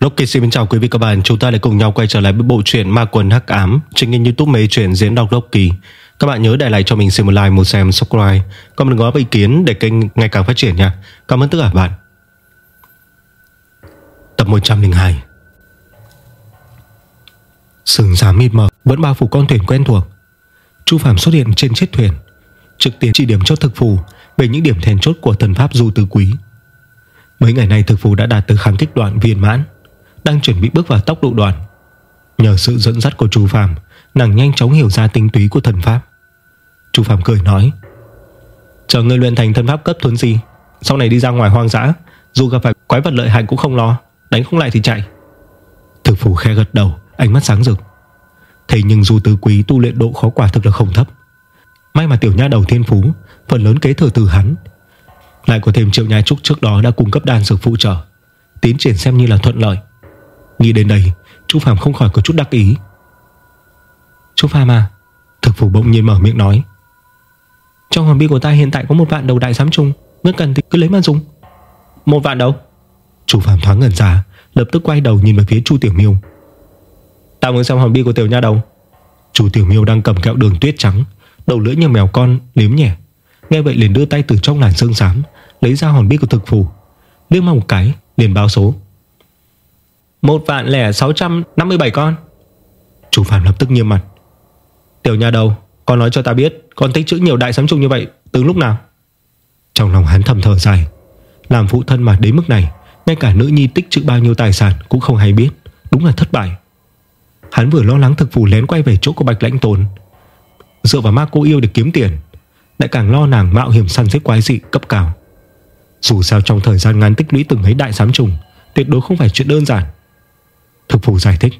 Rocky xin chào quý vị các bạn. Chúng ta lại cùng nhau quay trở lại với bộ truyện Ma Quần Hắc Ám. Trên kênh youtube Mê truyện diễn đọc Rocky Các bạn nhớ để lại cho mình xin một like, một xem, subscribe. Còn đừng có ý kiến để kênh ngày càng phát triển nha. Cảm ơn tất cả các bạn. Tập 102 Sừng giá mịt mờ Vẫn bao phủ con thuyền quen thuộc. Chu Phạm xuất hiện trên chiếc thuyền Trực tiếp chỉ điểm cho thực phù Về những điểm then chốt của thần pháp du tứ quý. Mấy ngày nay thực phù đã đạt tới kháng kích đoạn viên mãn. Đang chuẩn bị bước vào tốc độ đoàn. Nhờ sự dẫn dắt của chú Phạm Nàng nhanh chóng hiểu ra tinh túy của thần pháp. Chú Phạm cười nói, Chờ ngươi luyện thành thần pháp cấp thuấn gì Sau này đi ra ngoài hoang dã, Dù gặp phải quái vật lợi hại cũng không lo, Đánh không lại thì chạy. Thực phủ khe gật đầu, Ánh mắt sáng rực. Thế nhưng dù tứ quý tu luyện độ khó quả thực là không thấp. May mà tiểu nha đầu thiên phú, Phần lớn kế thừa từ hắn. Lại có thêm triệu nhai trúc trước đó đã cung cấp đan dược phụ trợ. Tiến triển xem như là thuận lợi. Nghĩ đến đây Chú Phạm không khỏi có chút đắc ý. Chú Phạm à Thực phủ bỗng nhiên mở miệng nói. Trong hòn bi của ta hiện tại có một vạn đầu đại sám trùng Ngươi cần thì cứ lấy mà dùng. Một vạn đầu? Chú Phạm thoáng ngẩn ra Lập tức quay đầu nhìn về phía Chu Tiểu Miêu. Tao muốn xem hòn bi của Tiểu Nha đầu. Chu Tiểu Miêu đang cầm kẹo đường tuyết trắng Đầu lưỡi như mèo con liếm nhẹ. Nghe vậy liền đưa tay từ trong làn xương xám Lấy ra hòn bi của thực Phủ, Liếc mang một cái liền báo số. Một vạn lẻ 657 con. Chủ phạm lập tức nghiêm mặt. Tiểu nhà đầu, Con nói cho ta biết, Con tích chữ nhiều đại sấm trùng như vậy Từ lúc nào? Trong lòng hắn thầm thở dài. Làm phụ thân mà đến mức này, Ngay cả nữ nhi tích chữ bao nhiêu tài sản Cũng không hay biết. Đúng là thất bại. Hắn vừa lo lắng thực phù lén quay về chỗ của Bạch Lãnh Tồn Dựa vào ma cô yêu để kiếm tiền, Lại càng lo nàng mạo hiểm săn giết quái dị cấp cao. Dù sao trong thời gian ngắn tích lũy từng ấy đại sám trùng, Tuyệt đối không phải chuyện đơn giản. Thực phủ giải thích.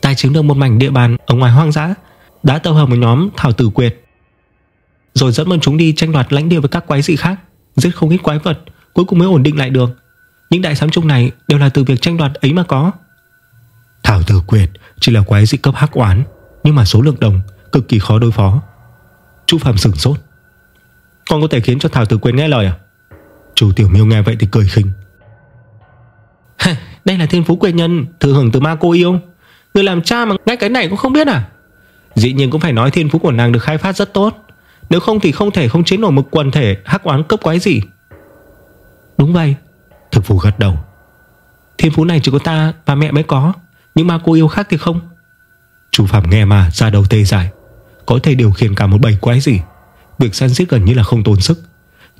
Tài chiếm được một mảnh địa bàn Ở ngoài hoang dã, Đã tập hợp một nhóm thảo tử quyệt, Rồi dẫn bọn chúng đi tranh đoạt lãnh địa với các quái dị khác, Giết không ít quái vật, Cuối cùng mới ổn định lại được. Những đại sám chung này đều là từ việc tranh đoạt ấy mà có. Thảo tử quyệt Chỉ là quái dị cấp hắc oán, Nhưng mà số lượng đồng, Cực kỳ khó đối phó. Chu Phạm sửng sốt. Con có thể khiến cho Thảo Tử quyệt nghe lời à? Chu Tiểu Miêu nghe vậy thì cười khinh. Đây là thiên phú quê nhân, Thừa hưởng từ ma cô yêu. Người làm cha mà ngay cái này cũng không biết à? Dĩ nhiên cũng phải nói thiên phú của nàng được khai phát rất tốt. Nếu không thì không thể không chế nổi một quần thể Hắc oán cấp quái gì. Đúng vậy. Thực phù gật đầu. Thiên phú này chỉ có ta và mẹ mới có. Nhưng ma cô yêu khác thì không. Chủ Phạm nghe mà ra đầu tê dại. Có thể điều khiển cả một bầy quái gì. Việc săn giết gần như là không tốn sức.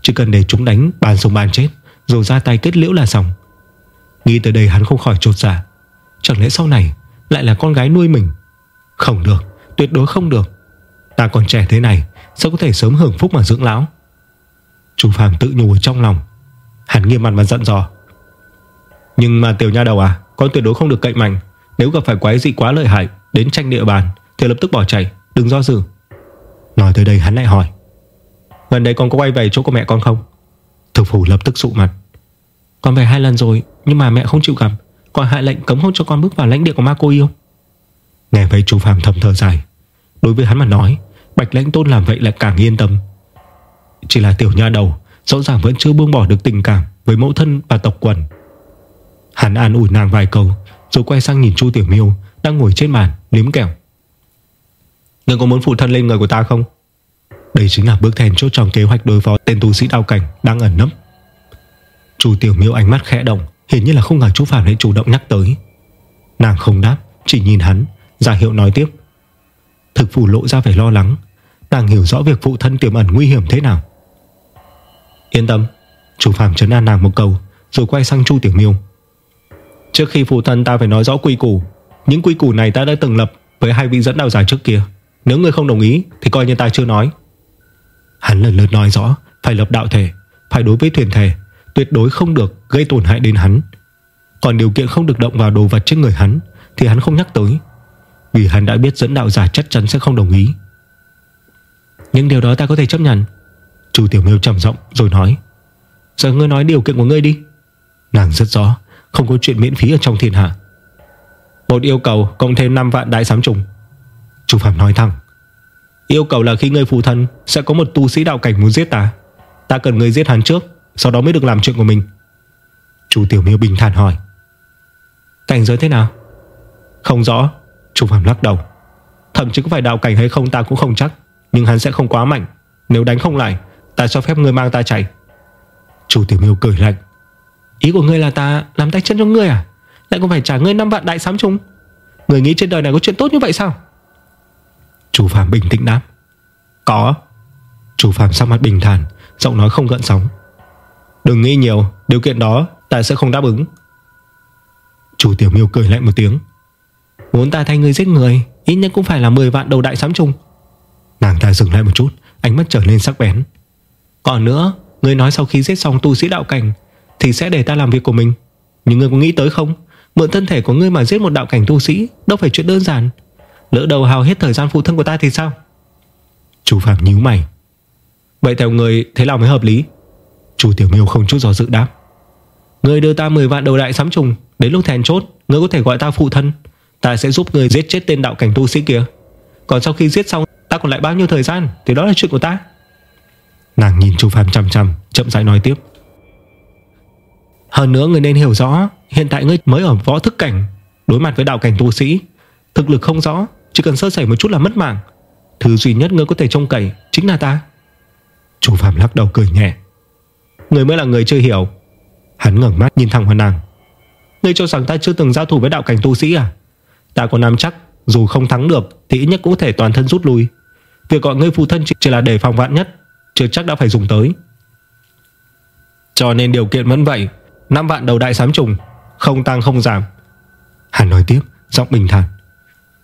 Chỉ cần để chúng đánh, bàn sống bàn chết, Rồi ra tay kết liễu là xong. Nghĩ tới đây hắn không khỏi trột dạ. Chẳng lẽ sau này lại là con gái nuôi mình? Không được, Tuyệt đối không được. Ta còn trẻ thế này, Sao có thể sớm hưởng phúc mà dưỡng lão? Chú Phạm tự nhủ trong lòng. Hắn nghiêm mặt và giận dò. Nhưng mà tiểu nha đầu à Con tuyệt đối không được cậy mạnh. Nếu gặp phải quái dị quá lợi hại, Đến tranh địa bàn, Thì lập tức bỏ chạy, Đừng do dự. Nói tới đây hắn lại hỏi. Gần đây con có quay về chỗ của mẹ con không? Thực phủ lập tức sụ mặt. Con về hai lần rồi Nhưng mà mẹ không chịu gặp. Còn hạ lệnh cấm không cho con bước vào lãnh địa của ma cô yêu. Nghe vậy chú Phạm thầm thở dài. Đối với hắn mà nói Bạch lãnh tôn làm vậy lại càng yên tâm. Chỉ là tiểu nha đầu Rõ ràng vẫn chưa buông bỏ được tình cảm Với mẫu thân và tộc quần. Hắn an ủi nàng vài câu Rồi quay sang nhìn Chu Tiểu Miêu Đang ngồi trên bàn liếm kẹo. Ngươi có muốn phụ thân lên người của ta không? Đây chính là bước then chốt trong kế hoạch đối phó Tên tu sĩ đao cảnh đang ẩn nấp Chu tiểu miêu ánh mắt khẽ động, Hiển nhiên là không ngờ chú Phạm lại chủ động nhắc tới. Nàng không đáp, Chỉ nhìn hắn, ra hiệu nói tiếp. Thực phủ lộ ra vẻ lo lắng, Nàng hiểu rõ việc phụ thân tiềm ẩn nguy hiểm thế nào. Yên tâm, chú Phạm trấn an nàng một câu, Rồi quay sang Chu Tiểu Miêu. Trước khi phụ thân ta phải nói rõ quy củ, Những quy củ này ta đã từng lập Với hai vị dẫn đạo giả trước kia. Nếu người không đồng ý, Thì coi như ta chưa nói. Hắn lần lượt nói rõ, Phải lập đạo thể, Phải đối với thuyền thể Tuyệt đối không được gây tổn hại đến hắn. Còn điều kiện không được động vào đồ vật trên người hắn Thì hắn không nhắc tới, Vì hắn đã biết dẫn đạo giả chắc chắn sẽ không đồng ý. Những điều đó ta có thể chấp nhận. Chu Tiểu Miêu trầm giọng rồi nói, Giờ ngươi nói điều kiện của ngươi đi. Nàng rất rõ, Không có chuyện miễn phí ở trong thiên hạ. Một yêu cầu cộng thêm 5 vạn đại sám trùng. Chu Phạm nói thẳng, Yêu cầu là khi ngươi phụ thân Sẽ có một tu sĩ đạo cảnh muốn giết ta Ta cần ngươi giết hắn trước. Sau đó mới được làm chuyện của mình. Chú Tiểu Miêu bình thản hỏi. Cảnh giới thế nào? Không rõ, Chu Phạm lắc đầu. Thậm chí có phải đạo cảnh hay không ta cũng không chắc, Nhưng hắn sẽ không quá mạnh. Nếu đánh không lại, Ta cho phép người mang ta chạy. Chú Tiểu Miêu cười lạnh. Ý của ngươi là ta làm tay chân cho ngươi à? Lại còn phải trả ngươi 5 vạn đại sám chung Người nghĩ trên đời này có chuyện tốt như vậy sao? Chú Phạm bình tĩnh đáp. Có. Chú Phạm sắc mặt bình thản, Giọng nói không gợn sóng. Đừng nghĩ nhiều, Điều kiện đó, ta sẽ không đáp ứng. Chủ Tiểu Miêu cười lạnh một tiếng. Muốn ta thay người giết người, Ít nhất cũng phải là 10 vạn đầu đại sám trùng. Nàng ta dừng lại một chút, Ánh mắt trở nên sắc bén. Còn nữa Người nói sau khi giết xong tu sĩ đạo cảnh, Thì sẽ để ta làm việc của mình. Nhưng người có nghĩ tới không? Mượn thân thể của ngươi mà giết một đạo cảnh tu sĩ, Đâu phải chuyện đơn giản. Lỡ đầu hào hết thời gian phụ thân của ta thì sao? Chú Phạm nhíu mày. Vậy theo người thế nào mới hợp lý? Chu Tiểu Miêu không chút do dự đáp. Người đưa ta 10 vạn đầu đại sắm trùng, Đến lúc thèn chốt, Người có thể gọi ta phụ thân. Ta sẽ giúp người giết chết tên đạo cảnh tu sĩ kia. Còn sau khi giết xong, Ta còn lại bao nhiêu thời gian, Thì đó là chuyện của ta. Nàng nhìn Chu Phạm chăm chăm Chậm rãi nói tiếp. Hơn nữa người nên hiểu rõ, Hiện tại ngươi mới ở võ thức cảnh, Đối mặt với đạo cảnh tu sĩ, Thực lực không rõ, Chỉ cần sơ sẩy một chút là mất mạng. Thứ duy nhất ngươi có thể trông cậy Chính là ta. Chu Phạm lắc đầu cười nhẹ. Người mới là người chưa hiểu. Hắn ngẩng mắt nhìn thẳng vào nàng Ngươi cho rằng ta chưa từng giao thủ với đạo cảnh tu sĩ à? Ta có nắm chắc, Dù không thắng được thì ít nhất cũng thể toàn thân rút lui. Việc gọi ngươi phụ thân chỉ là để phòng vạn nhất, Chưa chắc đã phải dùng tới. Cho nên điều kiện vẫn vậy 5 vạn đầu đại sám trùng, Không tăng không giảm. Hắn nói tiếp, giọng bình thản.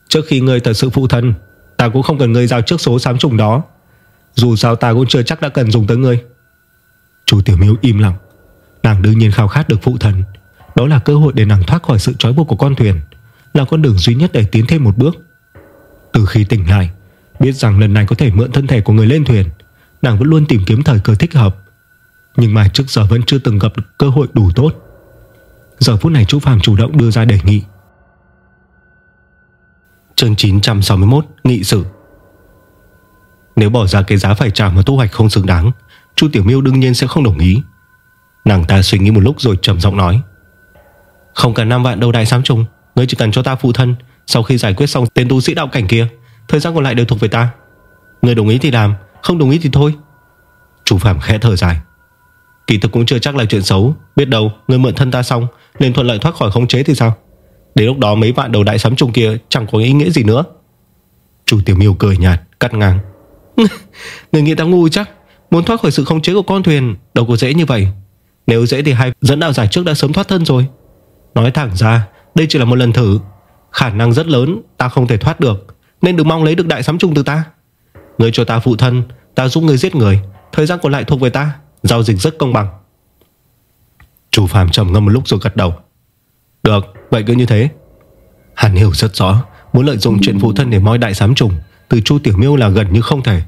Trước khi ngươi thật sự phụ thân, Ta cũng không cần ngươi giao trước số sám trùng đó. Dù sao ta cũng chưa chắc đã cần dùng tới ngươi. Chu Tiểu Miếu im lặng. Nàng đương nhiên khao khát được phụ thần. Đó là cơ hội để nàng thoát khỏi sự trói buộc của con thuyền, Là con đường duy nhất để tiến thêm một bước. Từ khi tỉnh lại, Biết rằng lần này có thể mượn thân thể của người lên thuyền, Nàng vẫn luôn tìm kiếm thời cơ thích hợp. Nhưng mà trước giờ vẫn chưa từng gặp được cơ hội đủ tốt. Giờ phút này chú Phạm chủ động đưa ra đề nghị. Chương 961 Nghị sự. Nếu bỏ ra cái giá phải trả mà thu hoạch không xứng đáng Chu Tiểu Miêu đương nhiên sẽ không đồng ý. Nàng ta suy nghĩ một lúc rồi trầm giọng nói, Không cần 5 vạn đâu đại sám trùng, Ngươi chỉ cần cho ta phụ thân, Sau khi giải quyết xong tên tu sĩ đạo cảnh kia, Thời gian còn lại đều thuộc về ta. Ngươi đồng ý thì làm, Không đồng ý thì thôi. Chủ Phạm khẽ thở dài, Kỳ thực cũng chưa chắc là chuyện xấu, Biết đâu người mượn thân ta xong, Nên thuận lợi thoát khỏi khống chế thì sao? Đến lúc đó mấy vạn đầu đại sắm trùng kia Chẳng có ý nghĩa gì nữa. Chu tiểu miêu cười nhạt, cắt ngang Người nghĩ ta ngu chắc? Muốn thoát khỏi sự khống chế của con thuyền, Đâu có dễ như vậy. Nếu dễ thì hai dẫn đạo giải trước đã sớm thoát thân rồi. Nói thẳng ra, Đây chỉ là một lần thử. Khả năng rất lớn, ta không thể thoát được. Nên đừng mong lấy được đại sắm trùng từ ta. Người cho ta phụ thân, Ta giúp người giết người. Thời gian còn lại thuộc về ta. Giao dịch rất công bằng. Chủ phàm trầm ngâm một lúc rồi gật đầu. Được, vậy cứ như thế. Hắn hiểu rất rõ, Muốn lợi dụng chuyện phụ thân để moi đại sám trùng, Từ chu tiểu miêu là gần như không thể.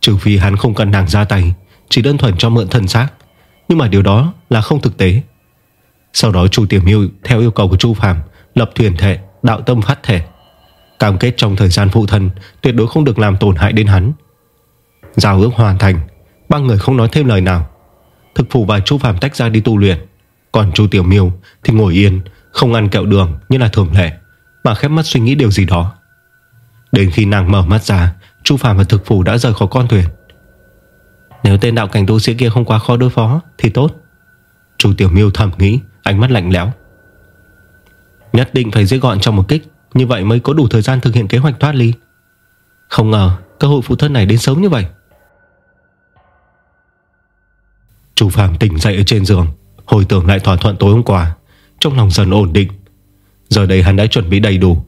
Trừ phi hắn không cần nàng ra tay, Chỉ đơn thuần cho mượn thân xác. Nhưng mà điều đó là không thực tế. Sau đó chu tiểu miêu theo yêu cầu của chu phàm Lập thuyền thể Đạo tâm phát thể Cam kết trong thời gian phụ thân, Tuyệt đối không được làm tổn hại đến hắn. Giao ước hoàn thành, Ba người không nói thêm lời nào. Thực phụ và Chu phàm tách ra đi tu luyện. Còn Chu Tiểu Miêu thì ngồi yên, Không ăn kẹo đường như là thường lệ, Mà khép mắt suy nghĩ điều gì đó. Đến khi nàng mở mắt ra Chu Phạm và thực phủ đã rời khỏi con thuyền. Nếu tên đạo cảnh tu sĩ kia không quá khó đối phó, Thì tốt. Chu Tiểu Miêu thầm nghĩ, Ánh mắt lạnh lẽo. Nhất định phải giết gọn trong một kích, Như vậy mới có đủ thời gian thực hiện kế hoạch thoát ly. Không ngờ, cơ hội phụ thân này đến sớm như vậy. Chu Phạm tỉnh dậy ở trên giường, Hồi tưởng lại thỏa thuận tối hôm qua. Trong lòng dần ổn định. Giờ đây hắn đã chuẩn bị đầy đủ.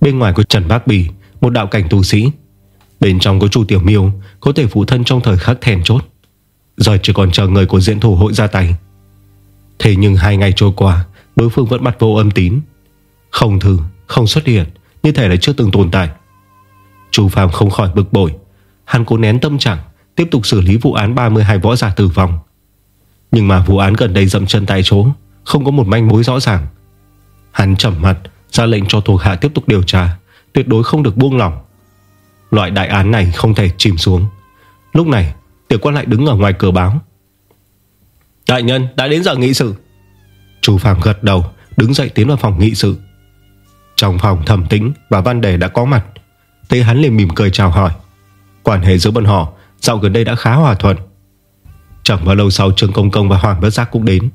Bên ngoài có Trần Bác Bì, Một đạo cảnh tu sĩ Bên trong có chu Tiểu Miêu Có thể phụ thân trong thời khắc thèn chốt. Giờ chỉ còn chờ người của diễn thủ hội ra tay. Thế nhưng hai ngày trôi qua Đối phương vẫn mặt vô âm tín. Không thư, không xuất hiện Như thể là chưa từng tồn tại. Chú Phạm không khỏi bực bội. Hắn cố nén tâm trạng Tiếp tục xử lý vụ án 32 võ giả tử vong. Nhưng mà vụ án gần đây dậm chân tại chỗ Không có một manh mối rõ ràng. Hắn trầm mặt ra lệnh cho thuộc hạ tiếp tục điều tra Tuyệt đối không được buông lỏng. Loại đại án này không thể chìm xuống. Lúc này, tiểu quan lại đứng ở ngoài cửa báo. Đại nhân, đã đến giờ nghị sự. Chú Phạm gật đầu, Đứng dậy tiến vào phòng nghị sự. Trong phòng thẩm tĩnh và văn đề đã có mặt, Thấy hắn liền mỉm cười chào hỏi. Quan hệ giữa bọn họ Dạo gần đây đã khá hòa thuận. Chẳng bao lâu sau Trương Công Công và Hoàng Bất Giác cũng đến.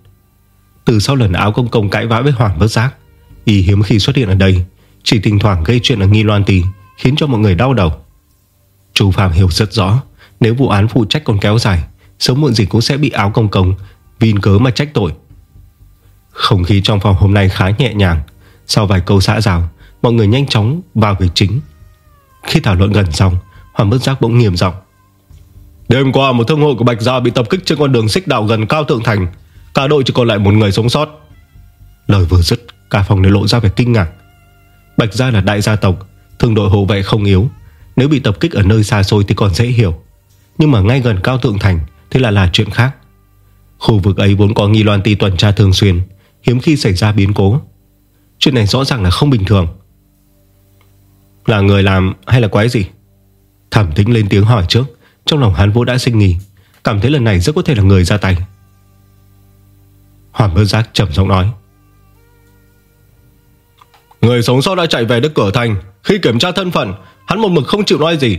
Từ sau lần áo công công cãi vã với Hoàng Bất Giác, Y hiếm khi xuất hiện ở đây, Chỉ thỉnh thoảng gây chuyện ở Nghi Loan Tì Khiến cho mọi người đau đầu. Chú Phạm hiểu rất rõ Nếu vụ án phụ trách còn kéo dài Sớm muộn gì cũng sẽ bị áo công công Vì cớ mà trách tội. Không khí trong phòng hôm nay khá nhẹ nhàng. Sau vài câu xã rào Mọi người nhanh chóng vào việc chính. Khi thảo luận gần xong Hoàng Bất Giác bỗng nghiêm giọng. Đêm qua một thương hội của Bạch Gia bị tập kích trên con đường xích đạo gần Cao Thượng Thành. Cả đội chỉ còn lại một người sống sót. Lời vừa dứt Cả phòng đều lộ ra vẻ kinh ngạc. Bạch Gia là đại gia tộc Thường đội hộ vệ không yếu. Nếu bị tập kích ở nơi xa xôi thì còn dễ hiểu. Nhưng mà ngay gần Cao Thượng Thành Thì là là chuyện khác. Khu vực ấy vốn có nghi loan ti tuần tra thường xuyên, Hiếm khi xảy ra biến cố. Chuyện này rõ ràng là không bình thường. Là người làm hay là quái gì? Thẩm tính lên tiếng hỏi trước. Trong lòng hắn vô đã sinh nghỉ Cảm thấy lần này rất có thể là người ra tay. Hoàng bơ giác trầm giọng nói. Người sống sót đã chạy về Đức Cửa Thành. Khi kiểm tra thân phận, Hắn một mực không chịu nói gì.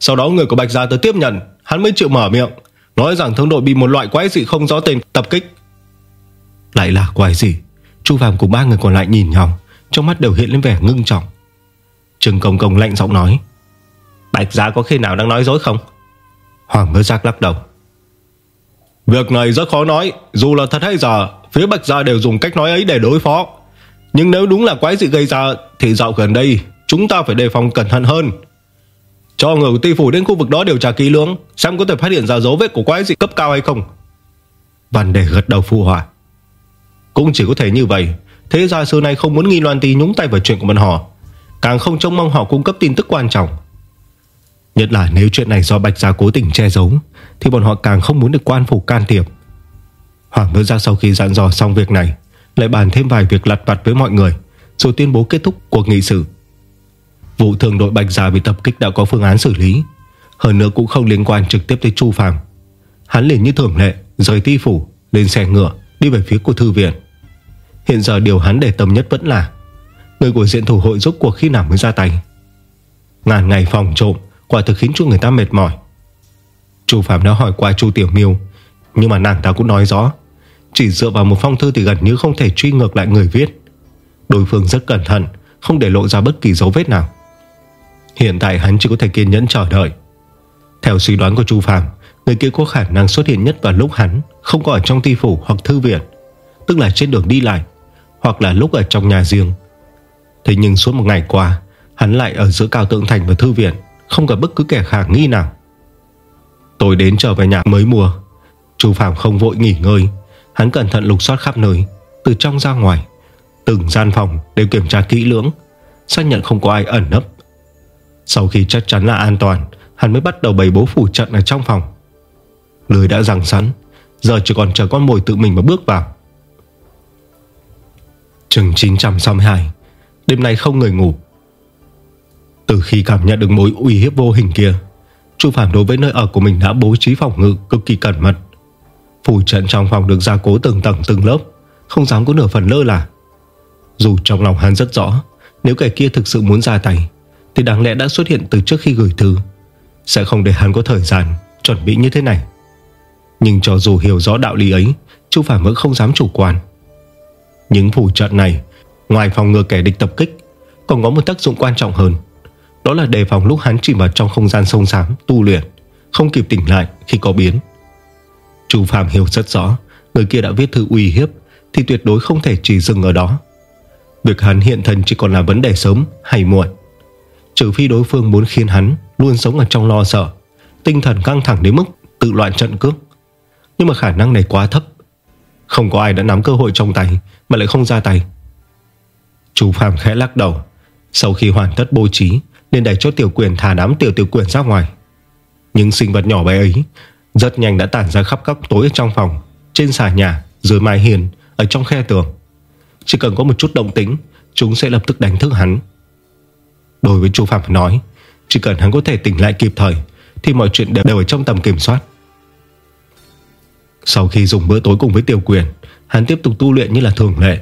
Sau đó người của Bạch Gia tới tiếp nhận, Hắn mới chịu mở miệng, Nói rằng thương đội bị một loại quái dị không rõ tên tập kích. Lại là quái gì Chu Phạm cùng ba người còn lại nhìn nhau, Trong mắt đều hiện lên vẻ ngưng trọng. Trừng Công Công lạnh giọng nói, Bạch Gia có khi nào đang nói dối không? Hoàng mơ giác lắc đầu, Việc này rất khó nói, Dù là thật hay giả, Phía Bạch Gia đều dùng cách nói ấy để đối phó. Nhưng nếu đúng là quái dị gây ra, Thì dạo gần đây, Chúng ta phải đề phòng cẩn thận hơn. Cho người của ti phủ đến khu vực đó điều tra kỹ lưỡng, Xem có thể phát hiện ra dấu vết của quái dị cấp cao hay không. Văn đề gật đầu phù hòa Cũng chỉ có thể như vậy, Thế gia sư này không muốn nghi loan tì nhúng tay vào chuyện của bọn họ. Càng không trông mong họ cung cấp tin tức quan trọng. Nhất là nếu chuyện này do Bạch Gia cố tình che giấu, Thì bọn họ càng không muốn được quan phủ can thiệp. Hoàng Vương Giác sau khi dặn dò xong việc này lại bàn thêm vài việc lặt vặt với mọi người. Rồi tuyên bố kết thúc cuộc nghị sự. Vụ thường đội Bạch Gia bị tập kích đã có phương án xử lý. Hơn nữa cũng không liên quan trực tiếp tới Chu Phàm. Hắn liền như thường lệ, Rời ti phủ, lên xe ngựa, Đi về phía của thư viện. Hiện giờ điều hắn để tâm nhất vẫn là, Người của diện thủ hội giúp cuộc khi nào mới ra tay. Ngàn ngày phòng trộm, Quả thực khiến cho người ta mệt mỏi. Chu Phạm đã hỏi qua Chu Tiểu Miêu, Nhưng mà nàng ta cũng nói rõ chỉ dựa vào một phong thư thì gần như không thể truy ngược lại người viết. Đối phương rất cẩn thận, Không để lộ ra bất kỳ dấu vết nào. Hiện tại hắn chỉ có thể kiên nhẫn chờ đợi. Theo suy đoán của Chu Phạm Người kia có khả năng xuất hiện nhất vào lúc hắn Không có ở trong ti phủ hoặc thư viện, Tức là trên đường đi lại, Hoặc là lúc ở trong nhà riêng. Thế nhưng suốt một ngày qua, Hắn lại ở giữa cao tượng thành và thư viện, Không có bất cứ kẻ khả nghi nào. Tôi đến trở về nhà mới mua. Chu Phạm không vội nghỉ ngơi. Hắn cẩn thận lục soát khắp nơi, Từ trong ra ngoài, Từng gian phòng đều kiểm tra kỹ lưỡng, Xác nhận không có ai ẩn nấp. Sau khi chắc chắn là an toàn, Hắn mới bắt đầu bày bố phủ trận ở trong phòng. Lưới đã răng sẵn, Giờ chỉ còn chờ con mồi tự mình mà bước vào. Chừng 962 Đêm nay không người ngủ. Từ khi cảm nhận được mối uy hiếp vô hình kia, Chu Phạm đối với nơi ở của mình đã bố trí phòng ngự cực kỳ cẩn mật. Phủ trận trong phòng được gia cố từng tầng từng lớp. Không dám có nửa phần lơ là. Dù trong lòng hắn rất rõ, Nếu kẻ kia thực sự muốn ra tay, Thì đáng lẽ đã xuất hiện từ trước khi gửi thư. Sẽ không để hắn có thời gian Chuẩn bị như thế này. Nhưng cho dù hiểu rõ đạo lý ấy, Chu Phạm vẫn không dám chủ quan. Những phủ trận này, Ngoài phòng ngừa kẻ địch tập kích, Còn có một tác dụng quan trọng hơn. Đó là đề phòng lúc hắn chìm vào trong không gian sông sám Tu luyện, Không kịp tỉnh lại khi có biến. Chu Phạm hiểu rất rõ, Người kia đã viết thư uy hiếp Thì tuyệt đối không thể chỉ dừng ở đó. Việc hắn hiện thân chỉ còn là vấn đề sớm hay muộn. Trừ phi đối phương muốn khiến hắn Luôn sống ở trong lo sợ, Tinh thần căng thẳng đến mức tự loạn trận cước. Nhưng mà khả năng này quá thấp. Không có ai đã nắm cơ hội trong tay Mà lại không ra tay. Chú Phạm khẽ lắc đầu. Sau khi hoàn tất bố trí, Nên đẩy cho tiểu quyền thả đám tiểu tiểu quyền ra ngoài. Những sinh vật nhỏ bé ấy rất nhanh đã tản ra khắp các tối trong phòng Trên xà nhà, dưới mái hiền Ở trong khe tường. Chỉ cần có một chút động tĩnh Chúng sẽ lập tức đánh thức hắn. Đối với chú Phạm nói Chỉ cần hắn có thể tỉnh lại kịp thời Thì mọi chuyện đều, đều ở trong tầm kiểm soát. Sau khi dùng bữa tối cùng với tiểu quyền Hắn tiếp tục tu luyện như là thường lệ.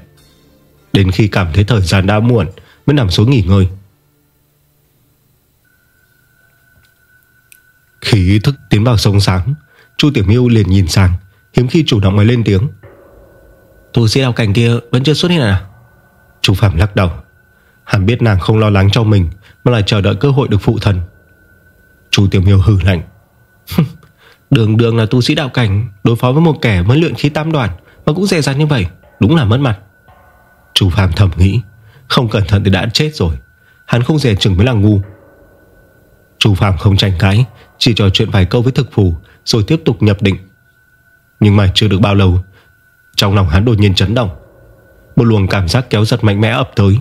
Đến khi cảm thấy thời gian đã muộn Mới nằm xuống nghỉ ngơi. Khi ý thức tiến vào sông sáng Chu Tiểu Miêu liền nhìn sang Hiếm khi chủ động mới lên tiếng. Tu sĩ đạo cảnh kia vẫn chưa xuất hiện à? Chu Phạm lắc đầu. Hắn biết nàng không lo lắng cho mình Mà lại chờ đợi cơ hội được phụ thần. Chu Tiểu Miêu hừ lạnh. Đường đường là tu sĩ đạo cảnh Đối phó với một kẻ mới luyện khí tam đoàn Mà cũng dè dặt như vậy Đúng là mất mặt. Chu Phạm thầm nghĩ Không cẩn thận thì đã chết rồi Hắn không dè chừng mới là ngu. Chu Phạm không tranh cãi chỉ trò chuyện vài câu với thực phủ Rồi tiếp tục nhập định. Nhưng mà chưa được bao lâu, Trong lòng hắn đột nhiên chấn động. Một luồng cảm giác kéo giật mạnh mẽ ập tới.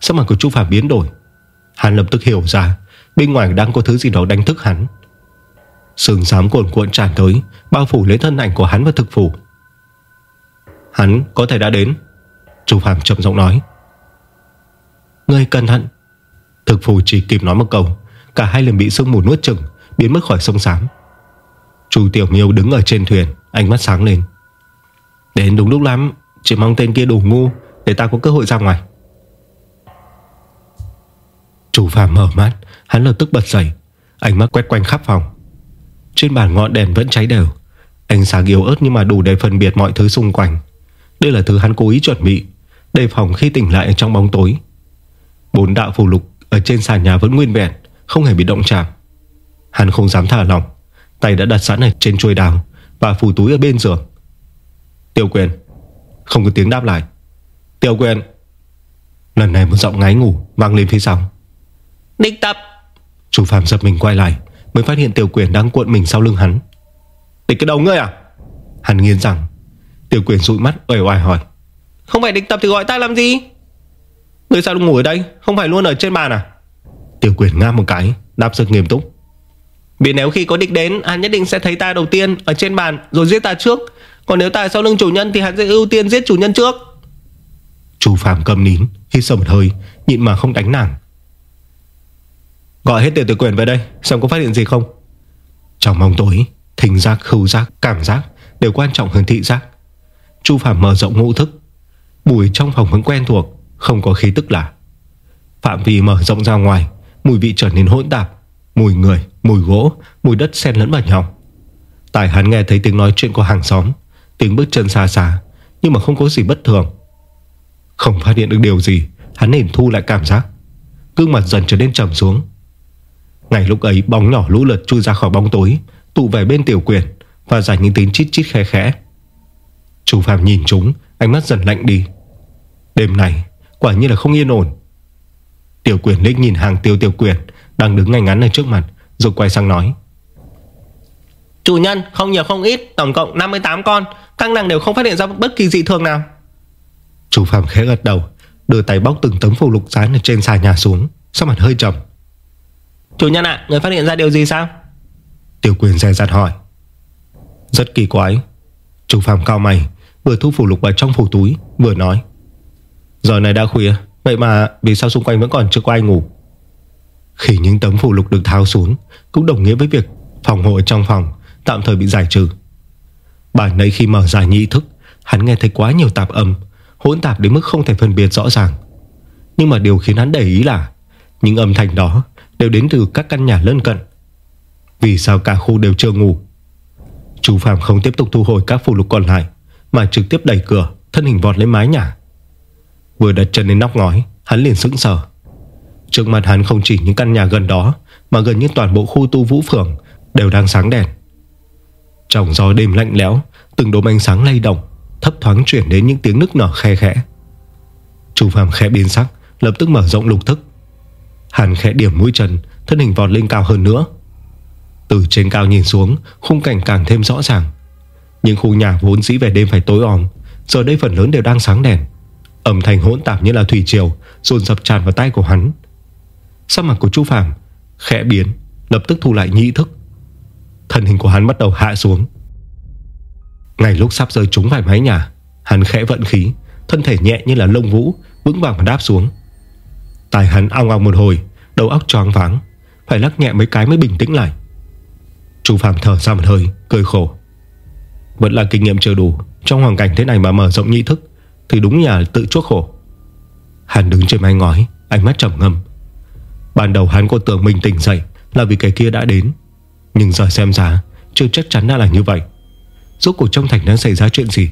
Sắc mặt của Chu Phạm biến đổi? Hắn lập tức hiểu ra, Bên ngoài đang có thứ gì đó đánh thức hắn. Sương sám cuộn cuộn tràn tới, Bao phủ lấy thân ảnh của hắn và thực phủ Hắn có thể đã đến? Chu Phạm chậm giọng nói. Ngươi cẩn thận. Thực phủ chỉ kịp nói một câu, Cả hai liền bị sương mù nuốt chừng Biến mất khỏi sông sám Chu Tiểu Miêu đứng ở trên thuyền, Ánh mắt sáng lên. Đến đúng lúc lắm Chỉ mong tên kia đủ ngu Để ta có cơ hội ra ngoài. Chủ phàm mở mắt, Hắn lập tức bật dậy, Ánh mắt quét quanh khắp phòng. Trên bàn ngọn đèn vẫn cháy đều, Ánh sáng yếu ớt nhưng mà đủ để phân biệt mọi thứ xung quanh. Đây là thứ hắn cố ý chuẩn bị, Đề phòng khi tỉnh lại trong bóng tối. Bốn đạo phù lục Ở trên sàn nhà vẫn nguyên vẹn, Không hề bị động chạm. Hắn không dám thả lòng Tay đã đặt sẵn ở trên chuôi đào Và phù túi ở bên giường. Tiêu quyền Không có tiếng đáp lại. Tiêu quyền Lần này một giọng ngái ngủ vang lên phía sau. Địch tập. Chủ phạm giật mình quay lại Mới phát hiện tiểu quyền đang cuộn mình sau lưng hắn. Địch cái đầu ngươi à? Hắn nghiến rằng Tiểu quyền dụi mắt uể oải hỏi. Không phải địch tập thì gọi ta làm gì? Ngươi sao ngủ ở đây? Không phải luôn ở trên bàn à? Tiểu quyền ngáp một cái Đáp rất nghiêm túc vì nếu khi có địch đến Hắn nhất định sẽ thấy ta đầu tiên Ở trên bàn rồi giết ta trước. Còn nếu ta sau lưng chủ nhân Thì hắn sẽ ưu tiên giết chủ nhân trước. Chủ phạm cầm nín Hít sâu một hơi Nhịn mà không đánh nàng. Gọi hết tiểu tử quyền về đây Xem có phát hiện gì không? Trong bóng tối Thính giác, khứu giác, cảm giác Đều quan trọng hơn thị giác. Chu Phạm mở rộng ngũ thức. Mùi trong phòng vẫn quen thuộc Không có khí tức lạ. Phạm vi mở rộng ra ngoài Mùi vị trở nên hỗn tạp. Mùi người, mùi gỗ, mùi đất xen lẫn vào nhau. Tài hắn nghe thấy tiếng nói chuyện của hàng xóm Tiếng bước chân xa xa Nhưng mà không có gì bất thường. Không phát hiện được điều gì Hắn nên thu lại cảm giác. Gương mặt dần trở nên trầm xuống. Ngày lúc ấy bóng nhỏ lũ lượt chui ra khỏi bóng tối Tụ về bên tiểu quyền Và giải những tiếng chít chít khẽ khẽ. Chú Phạm nhìn chúng Ánh mắt dần lạnh đi. Đêm này quả như là không yên ổn. Tiểu quyền lích nhìn hàng tiêu tiểu quyền đang đứng ngay ngắn ở trước mặt Rồi quay sang nói. Chủ nhân không nhiều không ít Tổng cộng 58 con Các nàng đều không phát hiện ra bất kỳ dị thường nào. Chú Phạm khẽ gật đầu Đưa tay bóc từng tấm phù lục dán ở trên xà nhà xuống Sau mặt hơi trầm. Chủ nhân ạ, người phát hiện ra điều gì sao? Tiểu quyền dè dặt hỏi. Rất kỳ quái. Chủ phàm cao mày Vừa thu phủ lục vào trong phủ túi Vừa nói. Giờ này đã khuya Vậy mà vì sao xung quanh vẫn còn chưa có ai ngủ khi những tấm phụ lục được tháo xuống Cũng đồng nghĩa với việc Phòng hộ trong phòng tạm thời bị giải trừ Bản nấy khi mở giải nhị thức Hắn nghe thấy quá nhiều tạp âm Hỗn tạp đến mức không thể phân biệt rõ ràng Nhưng mà điều khiến hắn để ý là Những âm thanh đó đều đến từ các căn nhà lân cận. Vì sao cả khu đều chưa ngủ? Chú Phạm không tiếp tục thu hồi các phụ lục còn lại, mà trực tiếp đẩy cửa, thân hình vọt lên mái nhà. Vừa đặt chân lên nóc ngói, hắn liền sững sờ. Trước mặt hắn không chỉ những căn nhà gần đó, mà gần như toàn bộ khu tu vũ phường đều đang sáng đèn. Trong gió đêm lạnh lẽo, từng đốm ánh sáng lay động, thấp thoáng chuyển đến những tiếng nức nở khe khẽ. Chú Phạm khẽ biến sắc, lập tức mở rộng lục thức, Hắn khẽ điểm mũi chân Thân hình vọt lên cao hơn nữa. Từ trên cao nhìn xuống Khung cảnh càng thêm rõ ràng. Những khu nhà vốn dĩ về đêm phải tối om Giờ đây phần lớn đều đang sáng đèn. Âm thanh hỗn tạp như là thủy triều Dồn dập tràn vào tay của hắn. Sắc mặt của chú Phạm Khẽ biến, Lập tức thu lại nhị thức. Thân hình của hắn bắt đầu hạ xuống. Ngày lúc sắp rơi trúng phải mái nhà, Hắn khẽ vận khí, Thân thể nhẹ như là lông vũ, Vững vàng mà đáp xuống. Tài hắn ong ong một hồi, Đầu óc choáng váng, Phải lắc nhẹ mấy cái mới bình tĩnh lại. Chú Phạm thở ra một hơi, Cười khổ. Vẫn là kinh nghiệm chưa đủ, Trong hoàn cảnh thế này mà mở rộng nhị thức, Thì đúng nhà tự chuốc khổ. Hắn đứng trên mái ngói, Ánh mắt trầm ngâm Ban đầu hắn còn tưởng mình tỉnh dậy Là vì cái kia đã đến. Nhưng giờ xem ra, Chưa chắc chắn đã là như vậy. Rốt cuộc trong thành đang xảy ra chuyện gì?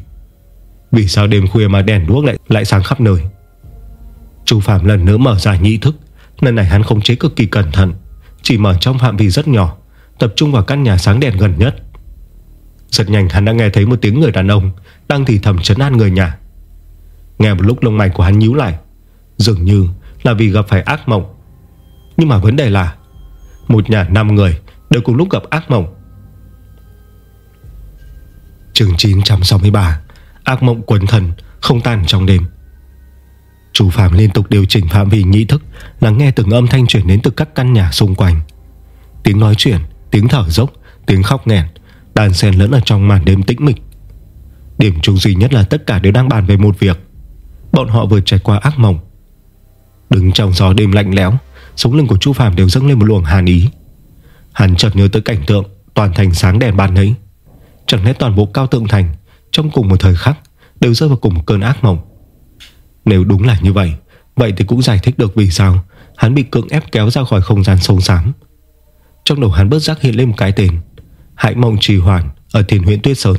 Vì sao đêm khuya mà đèn đuốc lại lại sáng khắp nơi? Chu Phạm lần nữa mở ra nhị thức. Lần này hắn không chế cực kỳ cẩn thận, Chỉ mở trong phạm vi rất nhỏ, Tập trung vào căn nhà sáng đèn gần nhất. Rất nhanh hắn đã nghe thấy một tiếng người đàn ông Đang thì thầm chấn an người nhà. Nghe một lúc lông mày của hắn nhíu lại, Dường như là vì gặp phải ác mộng. Nhưng mà vấn đề là, Một nhà năm người đều cùng lúc gặp ác mộng. Trường 963 Ác mộng quấn thần Không tan trong đêm. Chú Phạm liên tục điều chỉnh phạm vi nhị thức, Lắng nghe từng âm thanh chuyển đến từ các căn nhà xung quanh. Tiếng nói chuyện, Tiếng thở dốc, Tiếng khóc nghẹn Đàn xen lẫn ở trong màn đêm tĩnh mịch. Điểm chung duy nhất là tất cả đều đang bàn về một việc. Bọn họ vừa trải qua ác mộng, Đứng trong gió đêm lạnh lẽo Sống lưng của Chu Phạm đều dâng lên một luồng hàn ý. Hắn chợt nhớ tới cảnh tượng Toàn thành sáng đèn ban ấy Chẳng lẽ toàn bộ cao tượng thành Trong cùng một thời khắc Đều rơi vào cùng một cơn ác mộng? Nếu đúng là như vậy Vậy thì cũng giải thích được vì sao Hắn bị cưỡng ép kéo ra khỏi không gian sâu xám. Trong đầu hắn bớt giác hiện lên một cái tên Hãy mộng trì hoàn Ở thiền huyện Tuyết Sơn.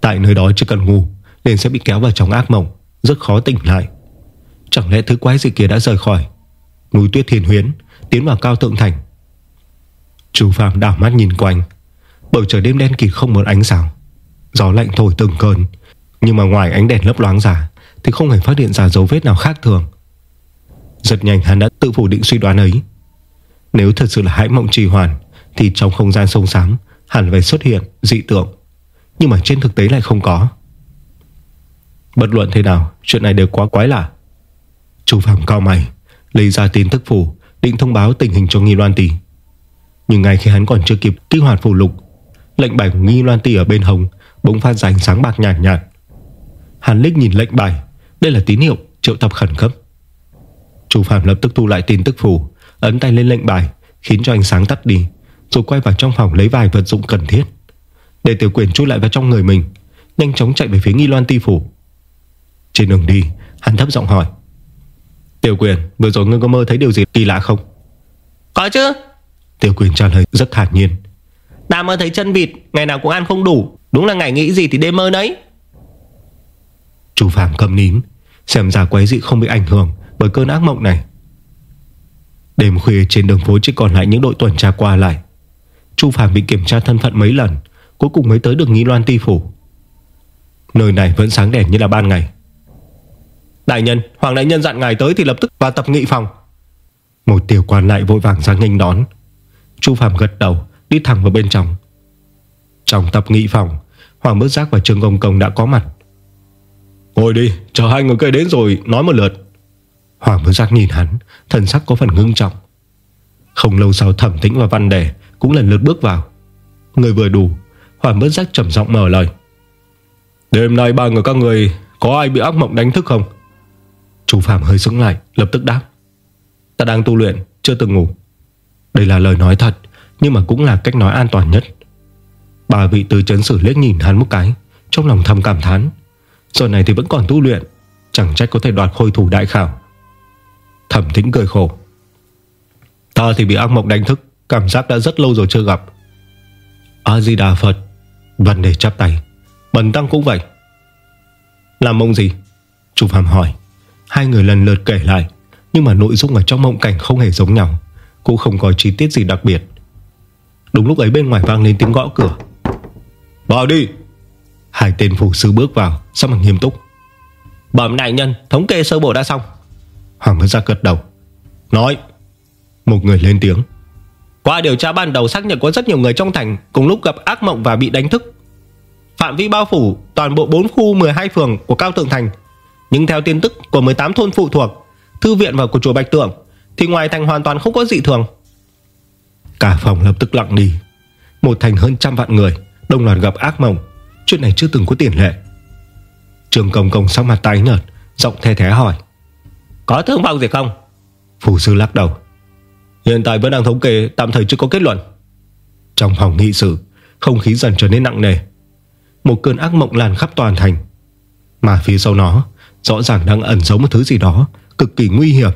Tại nơi đó chỉ cần ngủ, Liền sẽ bị kéo vào trong ác mộng, Rất khó tỉnh lại. Chẳng lẽ thứ quái gì kia đã rời khỏi? Núi tuyết thiên huyến, Tiến vào cao tượng thành. Chú Phạm đảo mắt nhìn quanh, Bầu trời đêm đen kịt không một ánh sáng. Gió lạnh thổi từng cơn, Nhưng mà ngoài ánh đèn lấp loáng giả Thì không hề phát hiện ra dấu vết nào khác thường. Rất nhanh hắn đã tự phủ định suy đoán ấy. Nếu thật sự là hãi mộng trì hoàn, Thì trong không gian sông xám Hẳn phải xuất hiện dị tượng, Nhưng mà trên thực tế lại không có. Bất luận thế nào, Chuyện này đều quá quái lạ. Chú Phạm cao mày. Lấy ra tin tức phủ, Định thông báo tình hình cho Nghi Loan Tỷ Nhưng ngay khi hắn còn chưa kịp kích hoạt phủ lục, Lệnh bài của Nghi Loan Tỷ ở bên hồng Bỗng phát ra ánh sáng bạc nhạt nhạt. Hắn lích nhìn lệnh bài, Đây là tín hiệu triệu tập khẩn cấp. Chủ Phạm lập tức thu lại tin tức phủ, Ấn tay lên lệnh bài, Khiến cho ánh sáng tắt đi, Rồi quay vào trong phòng lấy vài vật dụng cần thiết. Để tiểu quyền chui lại vào trong người mình, Nhanh chóng chạy về phía Nghi Loan Ti Phủ. Trên đường đi, Hắn thấp giọng hỏi Tiểu quyền vừa rồi ngươi có mơ thấy điều gì kỳ lạ không? Có chứ. Tiểu quyền trả lời rất thản nhiên. Ta mơ thấy chân vịt Ngày nào cũng ăn không đủ. Đúng là ngày nghĩ gì thì đêm mơ nấy. Chú Phạm cầm nín Xem ra quái dị không bị ảnh hưởng Bởi cơn ác mộng này. Đêm khuya trên đường phố chỉ còn lại những đội tuần tra qua lại. Chu Phạm bị kiểm tra thân phận mấy lần Cuối cùng mới tới được Nghi Loan Ti Phủ. Nơi này vẫn sáng đèn như là ban ngày Đại nhân Hoàng đại nhân dặn ngài tới thì lập tức vào tập nghị phòng. Một tiểu quan lại vội vàng ra nghênh đón. Chu Phạm gật đầu Đi thẳng vào bên trong. Trong tập nghị phòng Hoàng Bớt Giác và Trương Công Công đã có mặt. Ngồi đi Chờ hai người cây đến rồi nói một lượt. Hoàng Bớt Giác nhìn hắn Thần sắc có phần ngưng trọng. Không lâu sau thẩm tĩnh và văn đề Cũng lần lượt bước vào. Người vừa đủ Hoàng Bớt Giác trầm giọng mở lời. Đêm nay ba người các người Có ai bị ác mộng đánh thức không Chú Phạm hơi sững lại, Lập tức đáp. Ta đang tu luyện, chưa từng ngủ. Đây là lời nói thật, Nhưng mà cũng là cách nói an toàn nhất. Bà vị từ chấn sử liếc nhìn hắn một cái, Trong lòng thầm cảm thán. Giờ này thì vẫn còn tu luyện, Chẳng trách có thể đoạt khôi thủ đại khảo. Thẩm thính cười khổ. Ta thì bị ác mộng đánh thức, Cảm giác đã rất lâu rồi chưa gặp. A-di-đà Phật Vấn đề chắp tay. Bần tăng cũng vậy. Làm mộng gì? Chú Phạm hỏi. Hai người lần lượt kể lại, Nhưng mà nội dung ở trong mộng cảnh không hề giống nhau, Cũng không có chi tiết gì đặc biệt. Đúng lúc ấy bên ngoài vang lên tiếng gõ cửa. Vào đi. Hai tên phủ sư bước vào Sao mà nghiêm túc. Bẩm đại nhân, thống kê sơ bộ đã xong. Hoàng mới ra cật đầu. Nói. Một người lên tiếng. Qua điều tra ban đầu xác nhận có rất nhiều người trong thành Cùng lúc gặp ác mộng và bị đánh thức. Phạm vi bao phủ toàn bộ 4 khu 12 phường của Cao Tượng Thành nhưng theo tin tức của 18 thôn phụ thuộc Thư viện và của chùa Bạch Tượng Thì ngoài thành hoàn toàn không có dị thường. Cả phòng lập tức lặng đi. Một thành hơn trăm vạn người Đồng loạt gặp ác mộng. Chuyện này chưa từng có tiền lệ. Trường công công sắc mặt tái nhợt Giọng the thế hỏi. Có thương vong gì không? Phủ sư lắc đầu. Hiện tại vẫn đang thống kê tạm thời chưa có kết luận. Trong phòng nghị sự Không khí dần trở nên nặng nề. Một cơn ác mộng lan khắp toàn thành. Mà phía sau nó Rõ ràng đang ẩn giấu một thứ gì đó Cực kỳ nguy hiểm.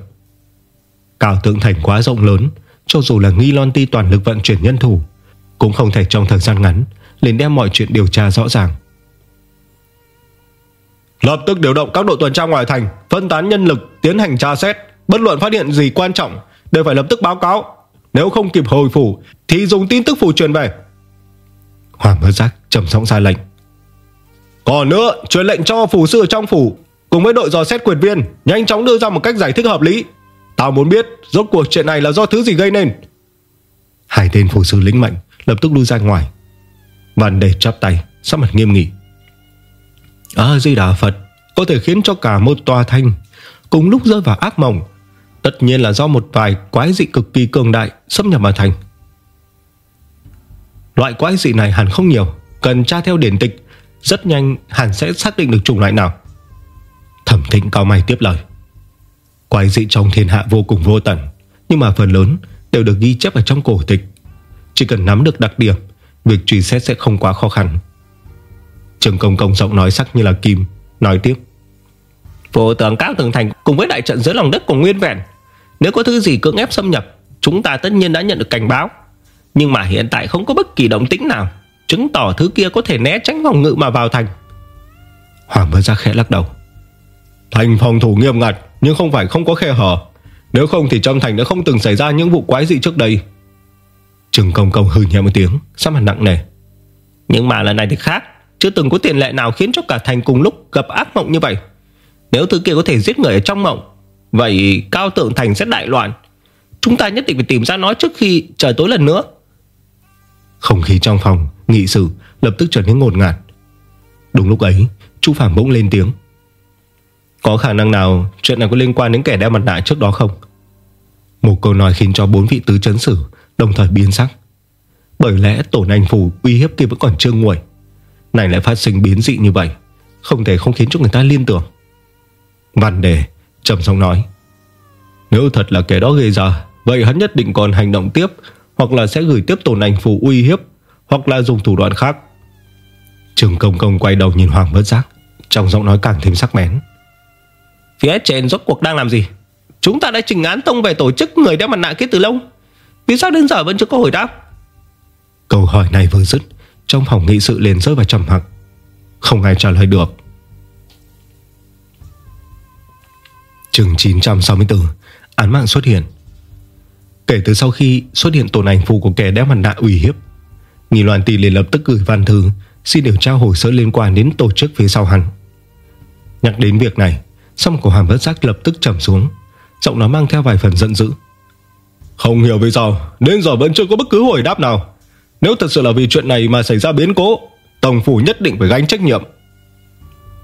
Cao tượng thành quá rộng lớn Cho dù là nghi lon ti toàn lực vận chuyển nhân thủ Cũng không thể trong thời gian ngắn liền đem mọi chuyện điều tra rõ ràng. Lập tức điều động các đội tuần tra ngoài thành Phân tán nhân lực tiến hành tra xét. Bất luận phát hiện gì quan trọng Đều phải lập tức báo cáo. Nếu không kịp hồi phủ Thì dùng tin tức phủ truyền về. Hoàng bất giác trầm giọng ra lệnh. Còn nữa truyền lệnh cho phủ sư ở trong phủ Cùng với đội dò xét quyền viên, Nhanh chóng đưa ra một cách giải thích hợp lý. Tao muốn biết rốt cuộc chuyện này là do thứ gì gây nên. Hai tên phù sư lĩnh mệnh Lập tức lui ra ngoài. Văn đề chắp tay, Sắc mặt nghiêm nghị. À di đà Phật, Có thể khiến cho cả một tòa thanh Cùng lúc rơi vào ác mộng. Tất nhiên là do một vài quái dị cực kỳ cường đại Xâm nhập vào thành. Loại quái dị này hẳn không nhiều, Cần tra theo điển tịch, Rất nhanh hẳn sẽ xác định được chủng loại nào. Thẩm thịnh cao mày tiếp lời. Quái dị trong thiên hạ vô cùng vô tận Nhưng mà phần lớn đều được ghi chép ở trong cổ tịch. Chỉ cần nắm được đặc điểm Việc truy xét sẽ không quá khó khăn. Trường công công giọng nói sắc như là kim Nói tiếp. Vô tường cao tường thành cùng với đại trận dưới lòng đất còn nguyên vẹn Nếu có thứ gì cưỡng ép xâm nhập Chúng ta tất nhiên đã nhận được cảnh báo. Nhưng mà hiện tại không có bất kỳ động tĩnh nào Chứng tỏ thứ kia có thể né tránh phòng ngự mà vào thành. Hoàng Vân ra khẽ lắc đầu Thành phòng thủ nghiêm ngặt Nhưng không phải không có khe hở. Nếu không thì trong thành đã không từng xảy ra những vụ quái dị trước đây. Trừng công công hư nhẹ một tiếng Sắc mặt nặng nề. Nhưng mà lần này thì khác Chưa từng có tiền lệ nào khiến cho cả thành cùng lúc gặp ác mộng như vậy. Nếu thứ kia có thể giết người ở trong mộng Vậy cao tượng thành sẽ đại loạn. Chúng ta nhất định phải tìm ra nó trước khi trời tối lần nữa. Không khí trong phòng Nghị sự lập tức trở nên ngột ngạt. Đúng lúc ấy Chu Phạm bỗng lên tiếng có khả năng nào chuyện này có liên quan đến kẻ đeo mặt nạ trước đó không? Một câu nói khiến cho bốn vị tứ chấn sử Đồng thời biến sắc. Bởi lẽ tổ anh phủ uy hiếp kia vẫn còn chưa nguội. Này lại phát sinh biến dị như vậy, Không thể không khiến cho người ta liên tưởng. Văn đề trầm giọng nói, Nếu thật là kẻ đó gây ra, Vậy hắn nhất định còn hành động tiếp, Hoặc là sẽ gửi tiếp tổn anh phù uy hiếp, Hoặc là dùng thủ đoạn khác. Trường công công quay đầu nhìn Hoàng bất giác, Trong giọng nói càng thêm sắc bén. Phía trên rốt cuộc đang làm gì? Chúng ta đã trình án tông về tổ chức người đeo mặt nạ kia từ lâu. Vì sao đến giờ vẫn chưa có hồi đáp? Câu hỏi này vừa dứt, Trong phòng nghị sự liền rơi vào trầm mặc. Không ai trả lời được. Trường 964 Án mạng xuất hiện. Kể từ sau khi xuất hiện tổn ảnh phù của kẻ đeo mặt nạ ủy hiếp nghị loan tỷ liền lập tức gửi văn thư, Xin điều tra hồ sơ liên quan đến tổ chức phía sau hắn. Nhắc đến việc này Xong của Hàm Vất Giác lập tức trầm xuống. Giọng nó mang theo vài phần giận dữ. Không hiểu vì sao Đến giờ vẫn chưa có bất cứ hồi đáp nào. Nếu thật sự là vì chuyện này mà xảy ra biến cố Tổng phủ nhất định phải gánh trách nhiệm.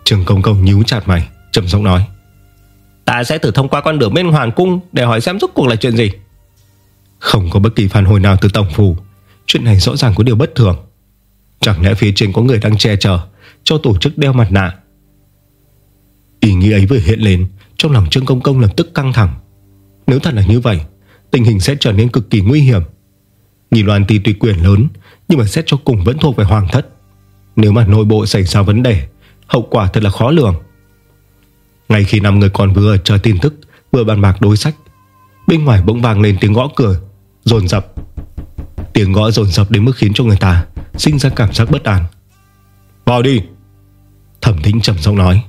Trường công công nhíu chặt mày trầm giọng nói. Ta sẽ thử thông qua con đường bên hoàng cung Để hỏi xem rốt cuộc là chuyện gì. Không có bất kỳ phản hồi nào từ tổng phủ. Chuyện này rõ ràng có điều bất thường. Chẳng lẽ phía trên có người đang che chở Cho tổ chức đeo mặt nạ Ý nghĩ ấy vừa hiện lên, Trong lòng Trương Công Công lập tức căng thẳng. Nếu thật là như vậy, Tình hình sẽ trở nên cực kỳ nguy hiểm. Nghị loan tì tùy quyền lớn, Nhưng mà xét cho cùng vẫn thuộc về hoàng thất. Nếu mà nội bộ xảy ra vấn đề, Hậu quả thật là khó lường. Ngay khi năm người còn vừa chờ tin tức, Vừa bàn bạc đối sách, Bên ngoài bỗng vang lên tiếng gõ cửa, Dồn dập. Tiếng gõ dồn dập đến mức khiến cho người ta Sinh ra cảm giác bất an. Vào đi! Thẩm thính trầm giọng nói.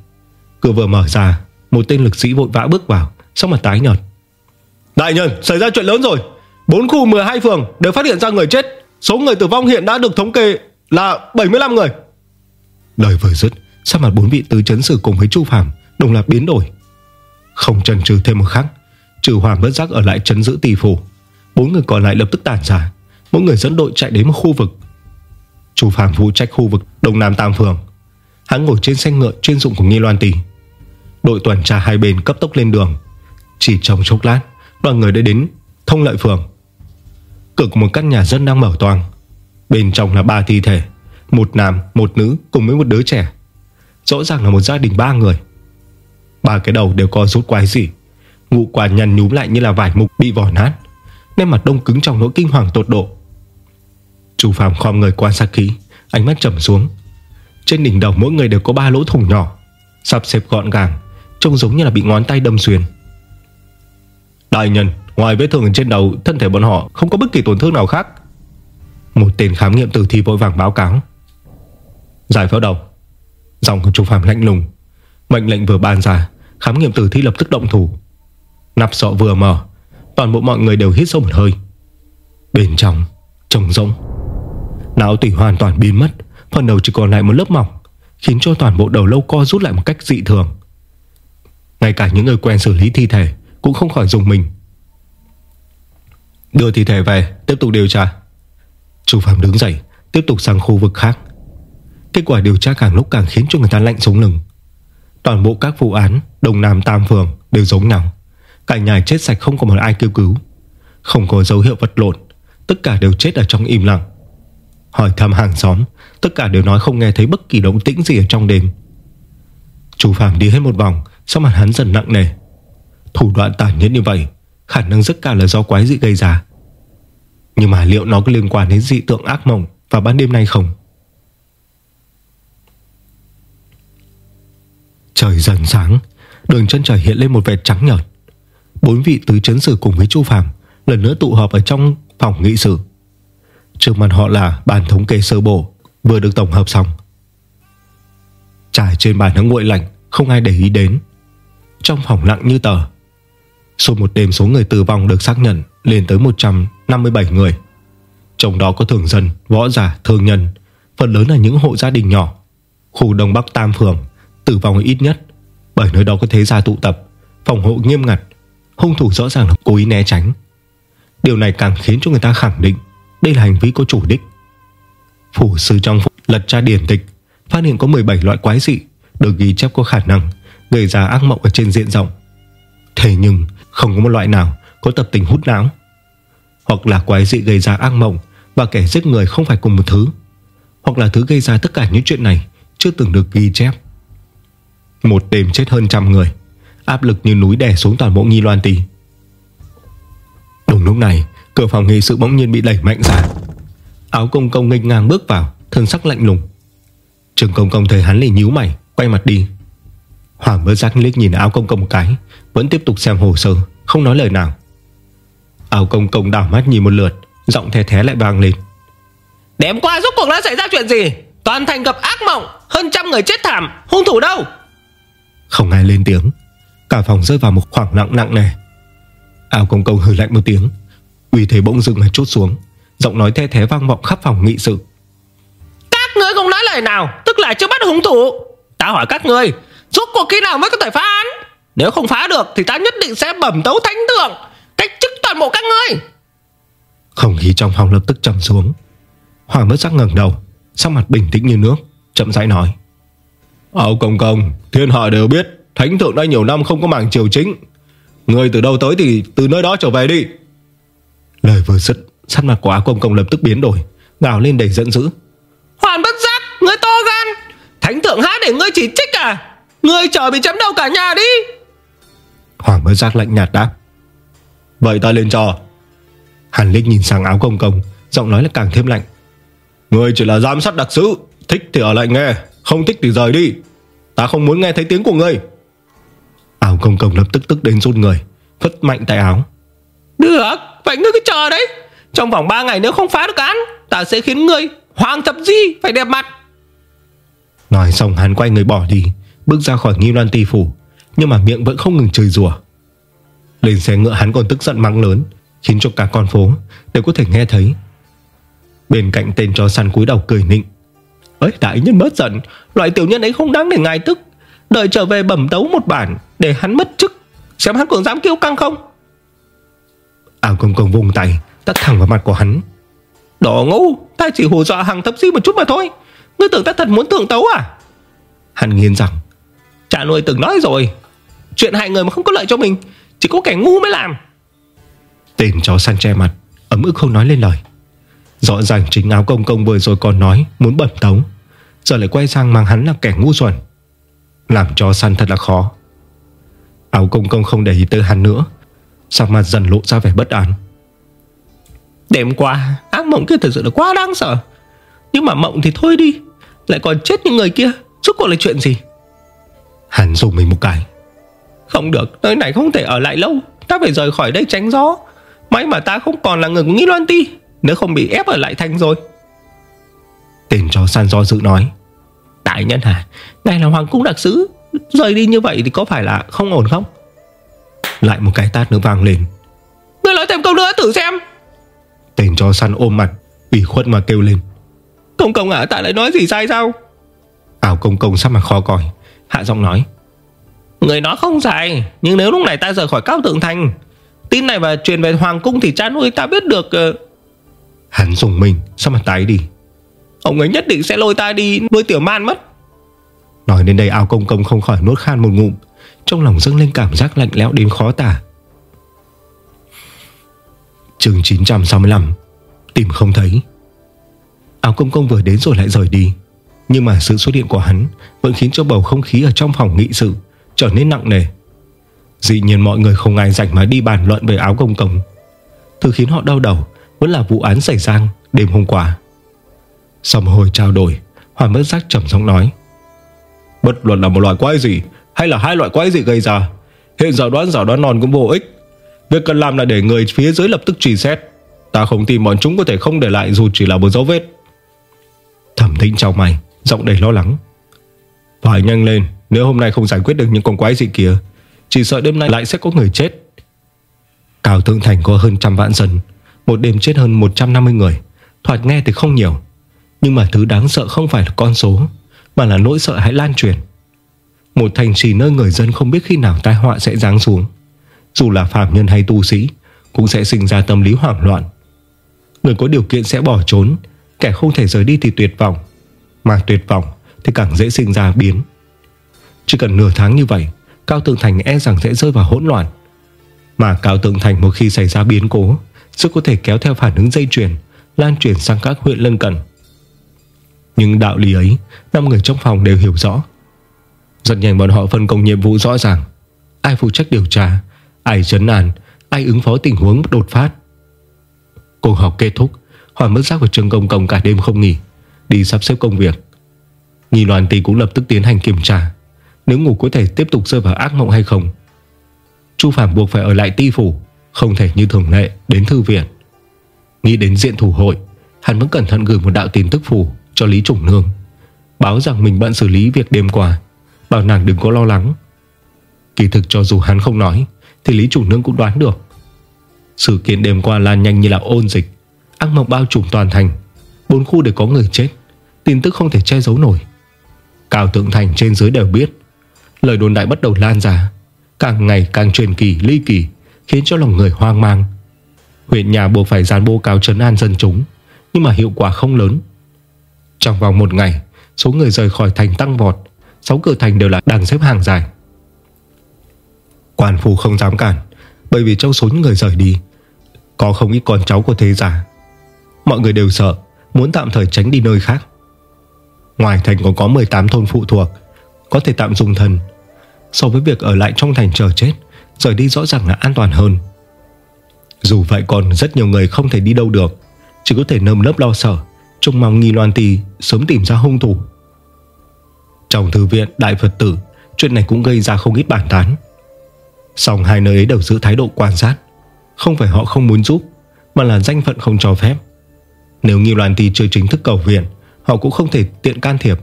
Cửa vừa mở ra Một tên lực sĩ vội vã bước vào Xong mặt tái nhợt. Đại nhân xảy ra chuyện lớn rồi. Bốn khu 12 phường đều phát hiện ra người chết. Số người tử vong hiện đã được thống kê là 75 người. Lời vừa dứt Sao mặt bốn vị tứ chấn sử cùng với Chu Phạm Đồng loạt biến đổi. Không chần chừ thêm một khắc Trừ Hoàng bất giác ở lại chấn giữ tỷ phủ Bốn người còn lại lập tức tản ra Mỗi người dẫn đội chạy đến một khu vực. Chu Phạm phụ trách khu vực Đông Nam Tam Phường. Hắn ngồi trên xe ngựa chuyên dụng của Nghi Loan Tỷ Đội tuần tra hai bên cấp tốc lên đường. Chỉ trong chốc lát Đoàn người đã đến thông lợi phường. Cửa của một căn nhà dân đang mở toang. Bên trong là ba thi thể Một nam, một nữ cùng với một đứa trẻ. Rõ ràng là một gia đình ba người. Ba cái đầu đều có rút quái gì Ngụ quản nhăn nhúm lại như là vải mục bị vỏ nát. Nên mặt đông cứng trong nỗi kinh hoàng tột độ. Chú Phạm khom người quan sát kỹ Ánh mắt trầm xuống. Trên đỉnh đầu mỗi người đều có ba lỗ thủng nhỏ Sắp xếp gọn gàng. Trông giống như là bị ngón tay đâm xuyên. Đại nhân, Ngoài vết thương trên đầu, Thân thể bọn họ không có bất kỳ tổn thương nào khác. Một tên khám nghiệm tử thi vội vàng báo cáo. Giải phẫu đầu. Dòng của trung phạm lạnh lùng. Mệnh lệnh vừa ban ra, Khám nghiệm tử thi lập tức động thủ. Nắp sọ vừa mở, Toàn bộ mọi người đều hít sâu một hơi. Bên trong, trống rỗng. Não tủy hoàn toàn biến mất, Phần đầu chỉ còn lại một lớp mỏng, Khiến cho toàn bộ đầu lâu co rút lại một cách dị thường. Ngay cả những người quen xử lý thi thể Cũng không khỏi dùng mình. Đưa thi thể về, Tiếp tục điều tra. Chủ phạm đứng dậy, Tiếp tục sang khu vực khác. Kết quả điều tra càng lúc càng khiến cho người ta lạnh sống lưng. Toàn bộ các vụ án Đồng Nam Tam Phường đều giống nhau. Cả nhà chết sạch không có một ai kêu cứu. Không có dấu hiệu vật lộn, Tất cả đều chết ở trong im lặng. Hỏi thăm hàng xóm, Tất cả đều nói không nghe thấy bất kỳ động tĩnh gì ở trong đêm. Chú Phạm đi hết một vòng sau mặt hắn dần nặng nề? Thủ đoạn tàn nhẫn như vậy, Khả năng rất cao là do quái dị gây ra. Nhưng mà liệu nó có liên quan đến dị tượng ác mộng Vào ban đêm nay không? Trời dần sáng, Đường chân trời hiện lên một vệt trắng nhợt. Bốn vị tứ chấn sử cùng với Chu Phạm Lần nữa tụ họp ở trong phòng nghị sự. Trước mặt họ là bản thống kê sơ bộ, Vừa được tổng hợp xong. Trải trên bàn nó nguội lạnh, Không ai để ý đến. Trong phòng lặng như tờ. Số một đêm số người tử vong được xác nhận Lên tới 157 người. Trong đó có thường dân, võ giả, thương nhân. Phần lớn là những hộ gia đình nhỏ. Khu Đông Bắc Tam Phường Tử vong ít nhất. Bởi nơi đó có thế gia tụ tập Phòng hộ nghiêm ngặt Hung thủ rõ ràng là cố ý né tránh. Điều này càng khiến cho người ta khẳng định Đây là hành vi có chủ đích. Phủ sư trong phủ lật tra điển tịch Phát hiện có 17 loại quái dị Được ghi chép có khả năng Gây ra ác mộng ở trên diện rộng. Thế nhưng, không có một loại nào Có tập tính hút não, Hoặc là quái dị gây ra ác mộng Và kẻ giết người không phải cùng một thứ, Hoặc là thứ gây ra tất cả những chuyện này Chưa từng được ghi chép. Một đêm chết hơn trăm người, Áp lực như núi đè xuống toàn bộ nghi loan tì Đúng lúc này, Cửa phòng nghị sự bỗng nhiên bị đẩy mạnh ra. Áo công công nghênh ngang bước vào, Thân sắc lạnh lùng. Trường công công thấy hắn liền nhíu mày, Quay mặt đi. Hoàng bớt giác liếc nhìn áo công công một cái Vẫn tiếp tục xem hồ sơ Không nói lời nào. Áo công công đảo mắt nhìn một lượt Giọng thè thé lại vang lên. Đêm qua rốt cuộc đã xảy ra chuyện gì? Toàn thành gặp ác mộng Hơn trăm người chết thảm Hung thủ đâu? Không ai lên tiếng Cả phòng rơi vào một khoảng lặng nặng nề. Áo công công hừ lạnh một tiếng Uy thế bỗng dưng mà chốt xuống Giọng nói the thế vang vọng khắp phòng nghị sự. Các ngươi không nói lời nào Tức là chưa bắt hung thủ. Ta hỏi các ngươi Rốt cuộc khi nào mới có thể phá án? Nếu không phá được thì ta nhất định sẽ bẩm tấu thánh thượng Cách chức toàn bộ các ngươi. Không khí trong phòng lập tức trầm xuống. Hoàng bất giác ngẩng đầu Sắc mặt bình tĩnh như nước Chậm rãi nói. Áo công công Thiên hạ đều biết Thánh thượng đã nhiều năm không có mảng triều chính. Người từ đâu tới thì từ nơi đó trở về đi. Lời vừa dứt Sắc mặt của áo công công lập tức biến đổi Gào lên đầy giận dữ. Hoàn bất giác Ngươi to gan Thánh thượng há để ngươi chỉ trích à Ngươi chờ bị chém đầu cả nhà đi. Hoàng bất giác lạnh nhạt đáp. Vậy ta lên cho. Hàn Linh nhìn sang áo công công Giọng nói là càng thêm lạnh. Ngươi chỉ là giám sát đặc sứ Thích thì ở lại nghe Không thích thì rời đi. Ta không muốn nghe thấy tiếng của ngươi Áo công công lập tức tức đến run người Phất mạnh tay áo. Được Vậy ngươi cứ chờ đấy. Trong vòng 3 ngày nếu không phá được án Ta sẽ khiến ngươi Hoàng thập di phải đẹp mặt. Nói xong hắn quay người bỏ đi Bước ra khỏi nghi loan ti phủ, Nhưng mà miệng vẫn không ngừng chơi rùa Lên xe ngựa hắn còn tức giận mắng lớn, Khiến cho cả con phố đều có thể nghe thấy. Bên cạnh tên chó săn cúi đầu cười nịnh. Ấy đại nhân bớt giận, Loại tiểu nhân ấy không đáng để ngài tức. Đợi trở về bẩm tấu một bản Để hắn mất chức, Xem hắn còn dám kêu căng không? Ảo công công vùng tay, Tắt thẳng vào mặt của hắn. Đồ ngu Ta chỉ hù dọa hàng thập sĩ một chút mà thôi. Ngươi tưởng ta thật muốn thượng tấu à? Hắn nghiến rằng Cha nuôi từng nói rồi. Chuyện hại người mà không có lợi cho mình Chỉ có kẻ ngu mới làm. Tên chó săn che mặt Ấm ức không nói lên lời. Rõ ràng chính áo công công vừa rồi còn nói Muốn bẩm tấu Giờ lại quay sang mang hắn là kẻ ngu xuẩn. Làm cho săn thật là khó. Áo công công không để ý tới hắn nữa Sắc mặt dần lộ ra vẻ bất an. Đêm qua Ác mộng kia thật sự là quá đáng sợ. Nhưng mà mộng thì thôi đi Lại còn chết những người kia Suốt cuộc là chuyện gì Hắn dùng mình một cái. Không được Nơi này không thể ở lại lâu. Ta phải rời khỏi đây tránh gió. May mà ta không còn là người của Nghi Loan Ti Nếu không bị ép ở lại thành rồi. Tên chó săn do dự nói. Đại nhân hả? Ngài là hoàng cung đặc sứ. Rời đi như vậy thì có phải là không ổn không? Lại một cái tát nữa vang lên. Ngươi nói thêm câu nữa thử xem. Tên chó săn ôm mặt ủy khuất mà kêu lên. Công công ạ à, ta lại nói gì sai sao? Ảo công công sắc mặt khó coi Hạ giọng nói. Người nói không sai Nhưng nếu lúc này ta rời khỏi cao tượng thành Tin này và truyền về hoàng cung thì cha nuôi ta biết được uh... Hắn dùng mình Sao mà tái đi? Ông ấy nhất định sẽ lôi ta đi nuôi tiểu man mất. Nói đến đây áo công công không khỏi nuốt khan một ngụm. Trong lòng dâng lên cảm giác lạnh lẽo đến khó tả. Trường 965 Tìm không thấy. Áo công công vừa đến rồi lại rời đi Nhưng mà sự xuất hiện của hắn Vẫn khiến cho bầu không khí ở trong phòng nghị sự Trở nên nặng nề. Dĩ nhiên mọi người không ai rảnh mà đi bàn luận về áo công công Thứ khiến họ đau đầu Vẫn là vụ án xảy ra đêm hôm qua. Sau một hồi trao đổi Hoàng bất giác trầm giọng nói Bất luận là một loại quái gì Hay là hai loại quái gì gây ra Hiện giờ đoán giả đoán non cũng vô ích. Việc cần làm là để người phía dưới lập tức truy xét. Ta không tin bọn chúng có thể không để lại Dù chỉ là một dấu vết. Thẩm thính chào mày Giọng đầy lo lắng. Phải nhanh lên, Nếu hôm nay không giải quyết được những con quái gì kia, Chỉ sợ đêm nay lại sẽ có người chết. Cào Thượng Thành có hơn trăm vạn dân, Một đêm chết hơn 150 người, Thoạt nghe thì không nhiều. Nhưng mà thứ đáng sợ không phải là con số, Mà là nỗi sợ hãi lan truyền. Một thành trì nơi người dân không biết khi nào tai họa sẽ giáng xuống. Dù là phạm nhân hay tu sĩ, Cũng sẽ sinh ra tâm lý hoảng loạn. Người có điều kiện sẽ bỏ trốn, Kẻ không thể rời đi thì tuyệt vọng. Mà tuyệt vọng thì càng dễ sinh ra biến Chỉ cần nửa tháng như vậy, Cao Tường Thành e rằng sẽ rơi vào hỗn loạn. Mà Cao Tường Thành một khi xảy ra biến cố Sẽ có thể kéo theo phản ứng dây chuyền, Lan truyền sang các huyện lân cận. Nhưng đạo lý ấy, năm người trong phòng đều hiểu rõ. Rất nhanh bọn họ phân công nhiệm vụ rõ ràng. Ai phụ trách điều tra, Ai chấn an, Ai ứng phó tình huống đột phát. Cuộc họp kết thúc Hỏi mất giác của trường công công cả đêm không nghỉ. Đi sắp xếp công việc. Nhi đoàn tỷ cũng lập tức tiến hành kiểm tra, Nếu ngủ có thể tiếp tục rơi vào ác mộng hay không. Chu Phạm buộc phải ở lại ti phủ, Không thể như thường lệ đến thư viện. Nghĩ đến diện thủ hội, Hắn vẫn cẩn thận gửi một đạo tin tức phủ Cho Lý Trùng Nương, Báo rằng mình bận xử lý việc đêm qua, Bảo nàng đừng có lo lắng. Kỳ thực cho dù hắn không nói, Thì Lý Trùng Nương cũng đoán được. Sự kiện đêm qua lan nhanh như là ôn dịch, Ác mộng bao trùm toàn thành. Bốn khu đều có người chết. Tin tức không thể che giấu nổi. Cao tượng thành trên dưới đều biết. Lời đồn đại bắt đầu lan ra. Càng ngày càng truyền kỳ, ly kỳ, Khiến cho lòng người hoang mang. Huyện nhà buộc phải dàn bố cáo trấn an dân chúng, Nhưng mà hiệu quả không lớn. Trong vòng một ngày, Số người rời khỏi thành tăng vọt, Sáu cửa thành đều là đang xếp hàng dài. Quan phủ không dám cản, Bởi vì trong số những người rời đi, Có không ít con cháu của thế giả Mọi người đều sợ Muốn tạm thời tránh đi nơi khác. Ngoài thành còn có 18 thôn phụ thuộc, Có thể tạm dùng thần. So với việc ở lại trong thành chờ chết, Rời đi rõ ràng là an toàn hơn. Dù vậy còn rất nhiều người không thể đi đâu được, Chỉ có thể nơm nớp lo sợ, Trông mong nghi loan tì Sớm tìm ra hung thủ. Trong thư viện Đại Phật Tử, Chuyện này cũng gây ra không ít bản tán. Xong hai nơi ấy đều giữ thái độ quan sát, Không phải họ không muốn giúp, Mà là danh phận không cho phép. Nếu nghi loan tì chưa chính thức cầu viện Họ cũng không thể tiện can thiệp.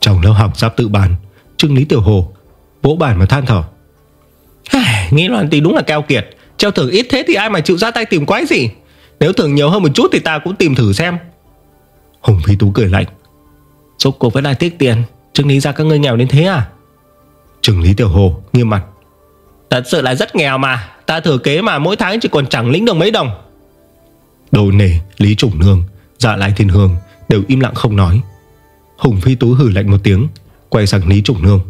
Trong lớp học giáp tự bàn Trưng Lý Tiểu Hồ Vỗ bản mà than thở. Nghĩ loạn thì đúng là keo kiệt. Treo thưởng ít thế thì ai mà chịu ra tay tìm quái gì? Nếu thưởng nhiều hơn một chút thì ta cũng tìm thử xem. Hùng Phi Tú cười lạnh. Rốt cuộc vẫn là tiếc tiền. Trưng Lý ra các ngươi nghèo đến thế à? Trừng Lý Tiểu Hồ nghiêm mặt. Thật sự là rất nghèo mà. Ta thừa kế mà mỗi tháng chỉ còn chẳng lĩnh được mấy đồng Đồ nể Lý Trùng Nương Dạ lại thiên hương đều im lặng không nói. Hùng Phi Tú hử lạnh một tiếng Quay sang Lý Trùng Nương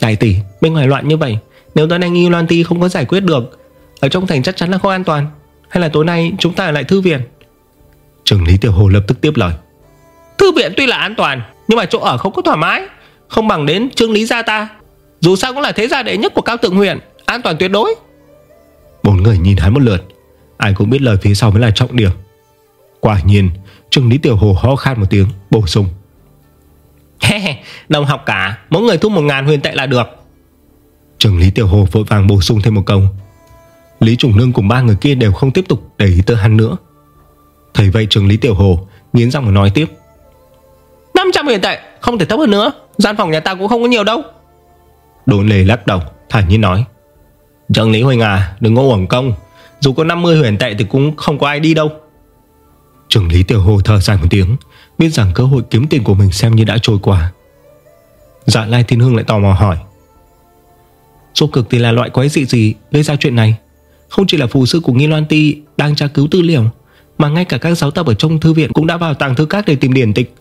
Đại tỷ bên ngoài loạn như vậy Nếu tối nay nghi loan ti không có giải quyết được Ở trong thành chắc chắn là không an toàn. Hay là tối nay chúng ta ở lại thư viện? Trường Lý Tiểu Hồ lập tức tiếp lời. Thư viện tuy là an toàn Nhưng mà chỗ ở không có thoải mái Không bằng đến trương lý gia ta. Dù sao cũng là thế gia đệ nhất của cao tượng huyện An toàn tuyệt đối. Bốn người nhìn hắn một lượt Ai cũng biết lời phía sau mới là trọng điểm. Quả nhiên Trương Lý Tiểu Hồ ho khan một tiếng Bổ sung. Đồng học cả Mỗi người thu một ngàn huyền tệ là được. Trường Lý Tiểu Hồ vội vàng bổ sung thêm một câu. Lý Trùng Nương cùng ba người kia đều không tiếp tục để ý tới hắn nữa. Thấy vậy trường Lý Tiểu Hồ Nghiến răng mà nói tiếp. 500 huyền tệ Không thể thấp hơn nữa Gian phòng nhà ta cũng không có nhiều đâu. Đỗ Lê lắc đầu thản nhiên nói. Trường Lý Huỳnh à Đừng có uổng công dù có 50 huyền tệ thì cũng không có ai đi đâu. Trưởng Lý Tiểu Hồ thở dài một tiếng, Biết rằng cơ hội kiếm tiền của mình xem như đã trôi qua. Dạ Lai Thiên Hương lại tò mò hỏi Số cực thì là loại quái dị gì Gây ra chuyện này? Không chỉ là phù sư của Nghi Loan Ti Đang tra cứu tư liệu, Mà ngay cả các giáo tập ở trong thư viện Cũng đã vào tàng thư các để tìm điển tịch.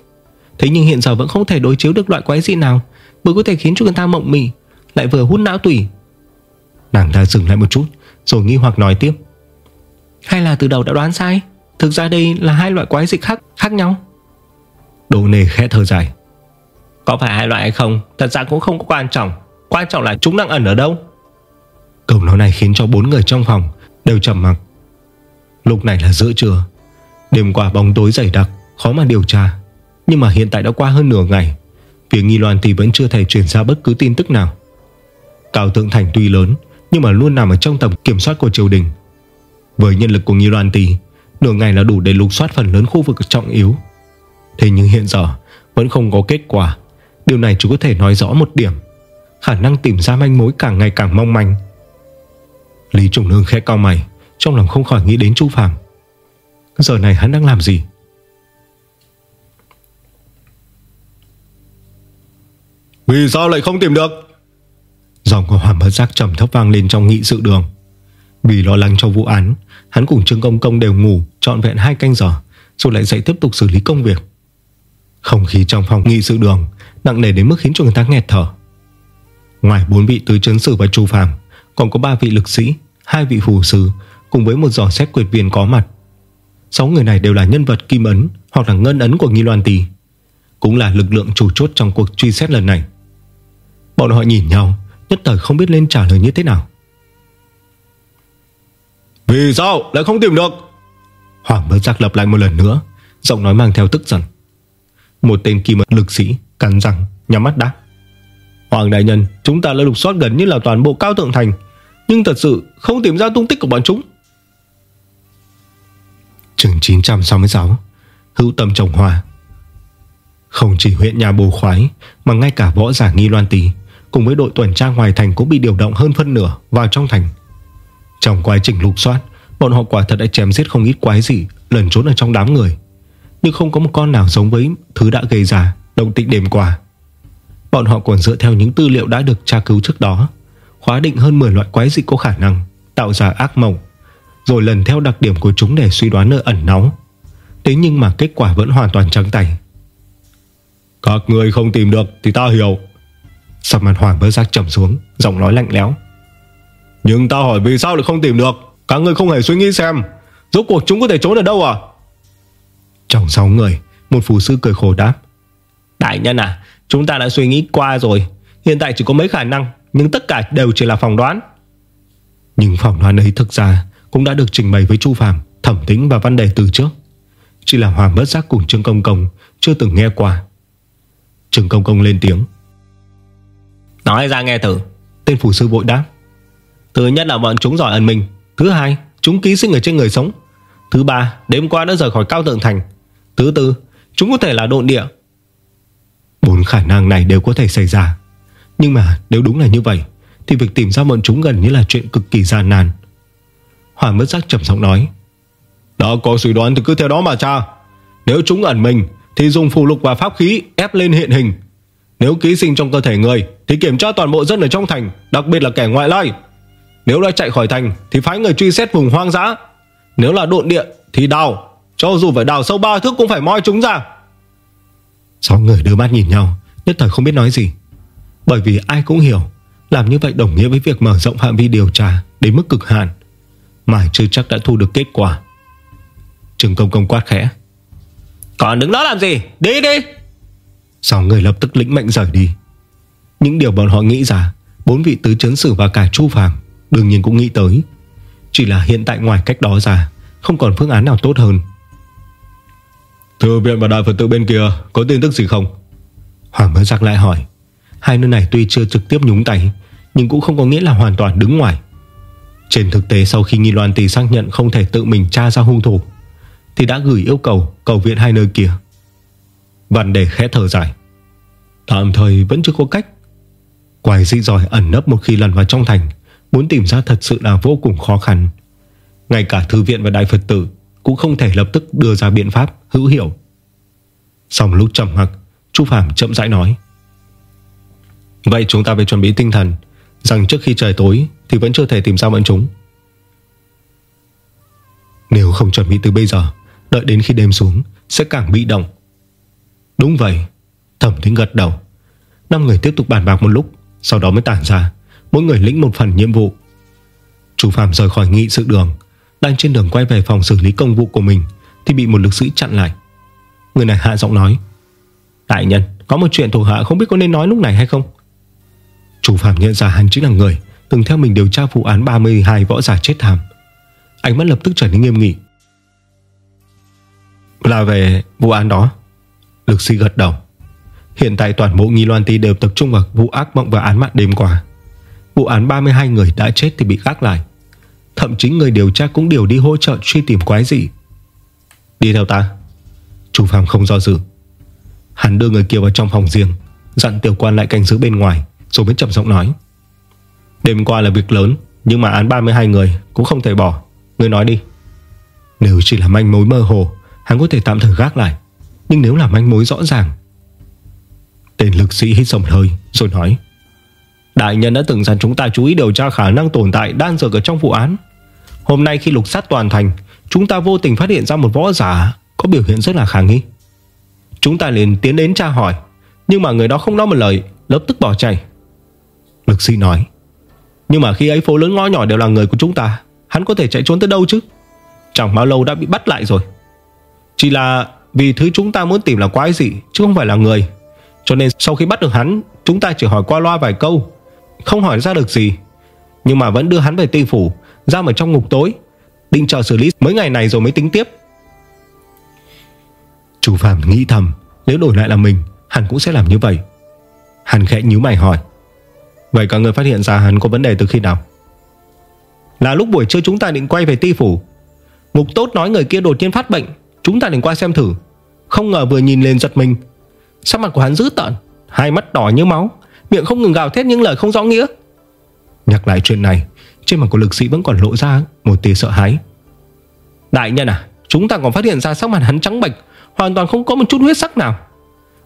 Thế nhưng hiện giờ vẫn không thể đối chiếu được loại quái dị nào Vừa có thể khiến cho người ta mộng mị, Lại vừa hút não tủy. Nàng ta dừng lại một chút, Rồi nghi hoặc nói tiếp hay là từ đầu đã đoán sai? Thực ra đây là hai loại quái dị khác khác nhau. Đồ nề khẽ thở dài. Có phải hai loại hay không? Thật ra cũng không có quan trọng. Quan trọng là chúng đang ẩn ở đâu. Câu nói này khiến cho bốn người trong phòng Đều trầm mặc. Lúc này là giữa trưa. Đêm qua bóng tối dày đặc Khó mà điều tra. Nhưng mà hiện tại đã qua hơn nửa ngày. Phía nghi loan thì vẫn chưa thể truyền ra bất cứ tin tức nào. Cao Tượng Thành tuy lớn Nhưng mà luôn nằm ở trong tầm kiểm soát của triều đình Với nhân lực của nghi loan tỷ Nửa ngày là đủ để lục soát phần lớn khu vực trọng yếu. Thế nhưng hiện giờ Vẫn không có kết quả. Điều này chỉ có thể nói rõ một điểm. Khả năng tìm ra manh mối càng ngày càng mong manh. Lý Trùng Nương khẽ cao mày Trong lòng không khỏi nghĩ đến Chu Phạm Giờ này hắn đang làm gì? Vì sao lại không tìm được? Giọng của Hoàng Bất Giác trầm thấp vang lên trong nghị sự đường vì lo lắng cho vụ án, Hắn cùng Trương Công Công đều ngủ Trọn vẹn hai canh giờ, Rồi lại dậy tiếp tục xử lý công việc. Không khí trong phòng nghị sự đường Nặng nề đến mức khiến cho người ta nghẹt thở. Ngoài bốn vị tứ chấn sử và chu phàm, Còn có ba vị lực sĩ, Hai vị phù sư Cùng với một giỏ xét quyệt viên có mặt. Sáu người này đều là nhân vật kim ấn Hoặc là ngân ấn của Nghi Loan Tì Cũng là lực lượng chủ chốt trong cuộc truy xét lần này. Bọn họ nhìn nhau, Nhất thời không biết lên trả lời như thế nào. Vì sao lại không tìm được? Hoàng bất giác lập lại một lần nữa, Giọng nói mang theo tức giận. Một tên kim lực sĩ cắn răng, Nhắm mắt đáp. Hoàng đại nhân, Chúng ta đã lục soát gần như là toàn bộ cao tượng thành, Nhưng thật sự không tìm ra tung tích của bọn chúng. Trường 966 Hữu tâm trồng hoa. Không chỉ huyện nhà bồ khoái, Mà ngay cả võ giả nghi loan tì Cùng với đội tuần tra ngoài thành cũng bị điều động hơn phân nửa Vào trong thành. Trong quá trình lục soát Bọn họ quả thật đã chém giết không ít quái gì Lẩn trốn ở trong đám người. Nhưng không có một con nào giống với thứ đã gây ra Động tĩnh đêm qua. Bọn họ còn dựa theo những tư liệu đã được tra cứu trước đó Khóa định hơn 10 loại quái dị có khả năng Tạo ra ác mộng Rồi lần theo đặc điểm của chúng để suy đoán nơi ẩn náu. Thế nhưng mà kết quả vẫn hoàn toàn trắng tay. Các người không tìm được thì ta hiểu. Sắc mặt Hoàng bớt giác trầm xuống Giọng nói lạnh lẽo Nhưng ta hỏi vì sao lại không tìm được? Các người không hề suy nghĩ xem. Rốt cuộc chúng có thể trốn ở đâu à? Trong 6 người Một phù sư cười khổ đáp. Đại nhân à Chúng ta đã suy nghĩ qua rồi. Hiện tại chỉ có mấy khả năng Nhưng tất cả đều chỉ là phỏng đoán. Nhưng phỏng đoán ấy thực ra Cũng đã được trình bày với Chu Phạm Thẩm tính và văn đề từ trước. Chỉ là Hoàng bất giác cùng Trương Công Công Chưa từng nghe qua. Trương Công Công lên tiếng. Nói ra nghe thử. Tên phủ sư vội đáp Thứ nhất là bọn chúng giỏi ẩn mình. Thứ hai, chúng ký sinh ở trên người sống. Thứ ba, đêm qua đã rời khỏi cao tượng thành. Thứ tư, chúng có thể là độn địa. Bốn khả năng này đều có thể xảy ra. Nhưng mà nếu đúng là như vậy, Thì việc tìm ra bọn chúng gần như là chuyện cực kỳ gian nan. Hoàng mất giác trầm giọng nói, Đã có suy đoán thì cứ theo đó mà tra. Nếu chúng ẩn mình, Thì dùng phù lục và pháp khí ép lên hiện hình. Nếu ký sinh trong cơ thể người, Thì kiểm tra toàn bộ dân ở trong thành, Đặc biệt là kẻ ngoại lai. Nếu đã chạy khỏi thành Thì phái người truy xét vùng hoang dã. Nếu là độn địa thì đào, Cho dù phải đào sâu ba thước cũng phải moi chúng ra. Sáu người đưa mắt nhìn nhau, Nhất thời không biết nói gì. Bởi vì ai cũng hiểu, Làm như vậy đồng nghĩa với việc mở rộng phạm vi điều tra Đến mức cực hạn, Mà chưa chắc đã thu được kết quả. Trừng công công quát khẽ. Còn đứng đó làm gì? Đi đi! Sáu người lập tức lĩnh mệnh rời đi. Những điều bọn họ nghĩ ra, Bốn vị tứ chấn sử và cả chu phàng Đương nhiên cũng nghĩ tới. Chỉ là hiện tại ngoài cách đó ra Không còn phương án nào tốt hơn. Thư viện và đại Phật tự bên kia Có tin tức gì không? Hoàng mới giặc lại hỏi. Hai nơi này tuy chưa trực tiếp nhúng tay Nhưng cũng không có nghĩa là hoàn toàn đứng ngoài. Trên thực tế sau khi Nghi Loan Tì xác nhận Không thể tự mình tra ra hung thủ Thì đã gửi yêu cầu cầu viện hai nơi kia. Văn đề khẽ thở dài. Tạm thời vẫn chưa có cách. Quài dị giỏi ẩn nấp một khi lần vào trong thành Muốn tìm ra thật sự là vô cùng khó khăn. Ngay cả thư viện và đại Phật tử Cũng không thể lập tức đưa ra biện pháp hữu hiệu. Xong lúc trầm mặc, Chu Phạm chậm rãi nói, Vậy chúng ta phải chuẩn bị tinh thần, Rằng trước khi trời tối Thì vẫn chưa thể tìm ra bọn chúng. Nếu không chuẩn bị từ bây giờ, Đợi đến khi đêm xuống, Sẽ càng bị động. Đúng vậy, Thẩm Thính gật đầu. Năm người tiếp tục bàn bạc một lúc, Sau đó mới tản ra. Mỗi người lĩnh một phần nhiệm vụ. Chú Phạm rời khỏi nghị sự đường, Đang trên đường quay về phòng xử lý công vụ của mình, Thì bị một lực sĩ chặn lại. Người này hạ giọng nói, Đại nhân, có một chuyện thuộc hạ không biết có nên nói lúc này hay không? Chủ Phạm nhận ra hắn chính là người Từng theo mình điều tra vụ án 32 võ giả chết thảm. Ánh mắt lập tức trở nên nghiêm nghị. Là về vụ án đó? Lực sĩ gật đầu. Hiện tại toàn bộ nghi loan ti đều tập trung vào vụ ác mộng và án mạng đêm qua. Vụ án 32 người đã chết thì bị gác lại. Thậm chí người điều tra cũng đều đi hỗ trợ truy tìm quái gì Đi theo ta. Chủ Phạm không do dự. Hắn đưa người kia vào trong phòng riêng, Dặn tiểu quan lại canh giữ bên ngoài, Rồi mới chậm giọng nói. Đêm qua là việc lớn, Nhưng mà án 32 người cũng không thể bỏ. Người nói đi. Nếu chỉ là manh mối mơ hồ, Hắn có thể tạm thời gác lại. Nhưng nếu là manh mối rõ ràng. Tên lực sĩ hít sông hơi, Rồi nói. Đại nhân đã từng dặn chúng ta chú ý điều tra khả năng tồn tại Đan dược ở trong vụ án. Hôm nay khi lục sát toàn thành, Chúng ta vô tình phát hiện ra một võ giả Có biểu hiện rất là khả nghi. Chúng ta liền tiến đến tra hỏi, Nhưng mà người đó không nói một lời, Lập tức bỏ chạy. Lực sĩ nói, Nhưng mà khi ấy phố lớn ngõ nhỏ đều là người của chúng ta, Hắn có thể chạy trốn tới đâu chứ? Chẳng bao lâu đã bị bắt lại rồi. Chỉ là vì thứ chúng ta muốn tìm là quái gì Chứ không phải là người. Cho nên sau khi bắt được hắn, Chúng ta chỉ hỏi qua loa vài câu không hỏi ra được gì, Nhưng mà vẫn đưa hắn về Tây phủ, Giam ở trong ngục tối, Định chờ xử lý mấy ngày này rồi mới tính tiếp. Chủ Phạm nghĩ thầm, Nếu đổi lại là mình, Hắn cũng sẽ làm như vậy. Hắn khẽ nhíu mày hỏi, Vậy cả người phát hiện ra hắn có vấn đề từ khi nào? Là lúc buổi trưa chúng ta định quay về ti phủ. Ngục tốt nói người kia đột nhiên phát bệnh, Chúng ta định qua xem thử. Không ngờ vừa nhìn lên giật mình. Sắc mặt của hắn dữ tợn, Hai mắt đỏ như máu Miệng không ngừng gào thét những lời không rõ nghĩa. Nhắc lại chuyện này, Trên mặt của lực sĩ vẫn còn lộ ra một tia sợ hãi. Đại nhân à Chúng ta còn phát hiện ra sắc mặt hắn trắng bệch, Hoàn toàn không có một chút huyết sắc nào.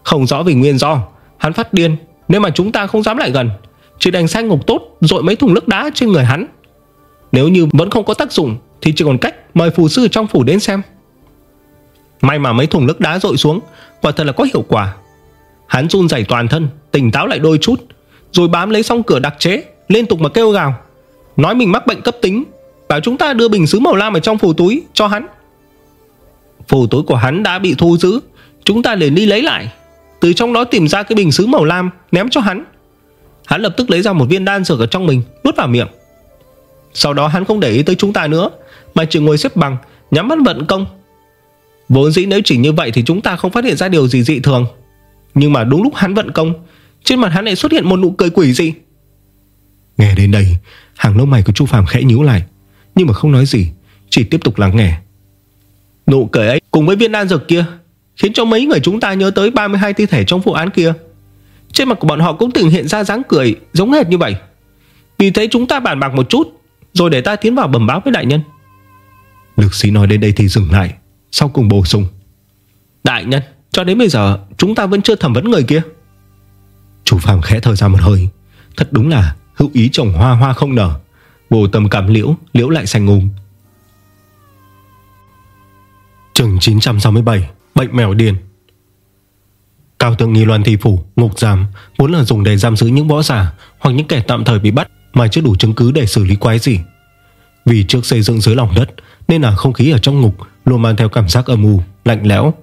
Không rõ vì nguyên do, Hắn phát điên, Nếu mà chúng ta không dám lại gần, Chỉ đành sai ngục tốt, dội mấy thùng nước đá trên người hắn. Nếu như vẫn không có tác dụng, Thì chỉ còn cách mời phù sư trong phủ đến xem. May mà mấy thùng nước đá rội xuống, Quả thật là có hiệu quả. Hắn run rẩy toàn thân Tỉnh táo lại đôi chút, Rồi bám lấy song cửa đặc chế, Liên tục mà kêu gào. Nói mình mắc bệnh cấp tính, Bảo chúng ta đưa bình sứ màu lam ở trong phù túi cho hắn. Phù túi của hắn đã bị thu giữ, Chúng ta liền đi lấy lại. Từ trong đó tìm ra cái bình sứ màu lam Ném cho hắn. Hắn lập tức lấy ra một viên đan dược ở trong mình, Nuốt vào miệng. Sau đó hắn không để ý tới chúng ta nữa, Mà chỉ ngồi xếp bằng, Nhắm mắt vận công. Vốn dĩ nếu chỉ như vậy thì chúng ta không phát hiện ra điều gì dị thường. Nhưng mà đúng lúc hắn vận công trên mặt hắn lại xuất hiện một nụ cười quỷ dị. Nghe đến đây, Hàng lông mày của Chu Phàm khẽ nhíu lại, Nhưng mà không nói gì, Chỉ tiếp tục lắng nghe. Nụ cười ấy cùng với viên đan dược kia Khiến cho mấy người chúng ta nhớ tới 32 thi thể trong vụ án kia. Trên mặt của bọn họ cũng từng hiện ra dáng cười Giống hệt như vậy. Vì thế chúng ta bàn bạc một chút, Rồi để ta tiến vào bẩm báo với đại nhân. Lực sĩ nói đến đây thì dừng lại, Sau cùng bổ sung. Đại nhân, cho đến bây giờ, Chúng ta vẫn chưa thẩm vấn người kia. Chủ phàm khẽ thở ra một hơi. Thật đúng là hữu ý trồng hoa hoa không nở. Bồ tầm cảm liễu Liễu lại xanh ngùng Trường 967 Bệnh mèo điên Cao tượng nghi loan thi phủ, ngục giam Vốn là dùng để giam giữ những võ giả Hoặc những kẻ tạm thời bị bắt Mà chưa đủ chứng cứ để xử lý quái gì. Vì trước xây dựng dưới lòng đất Nên là không khí ở trong ngục Luôn mang theo cảm giác âm u, lạnh lẽo.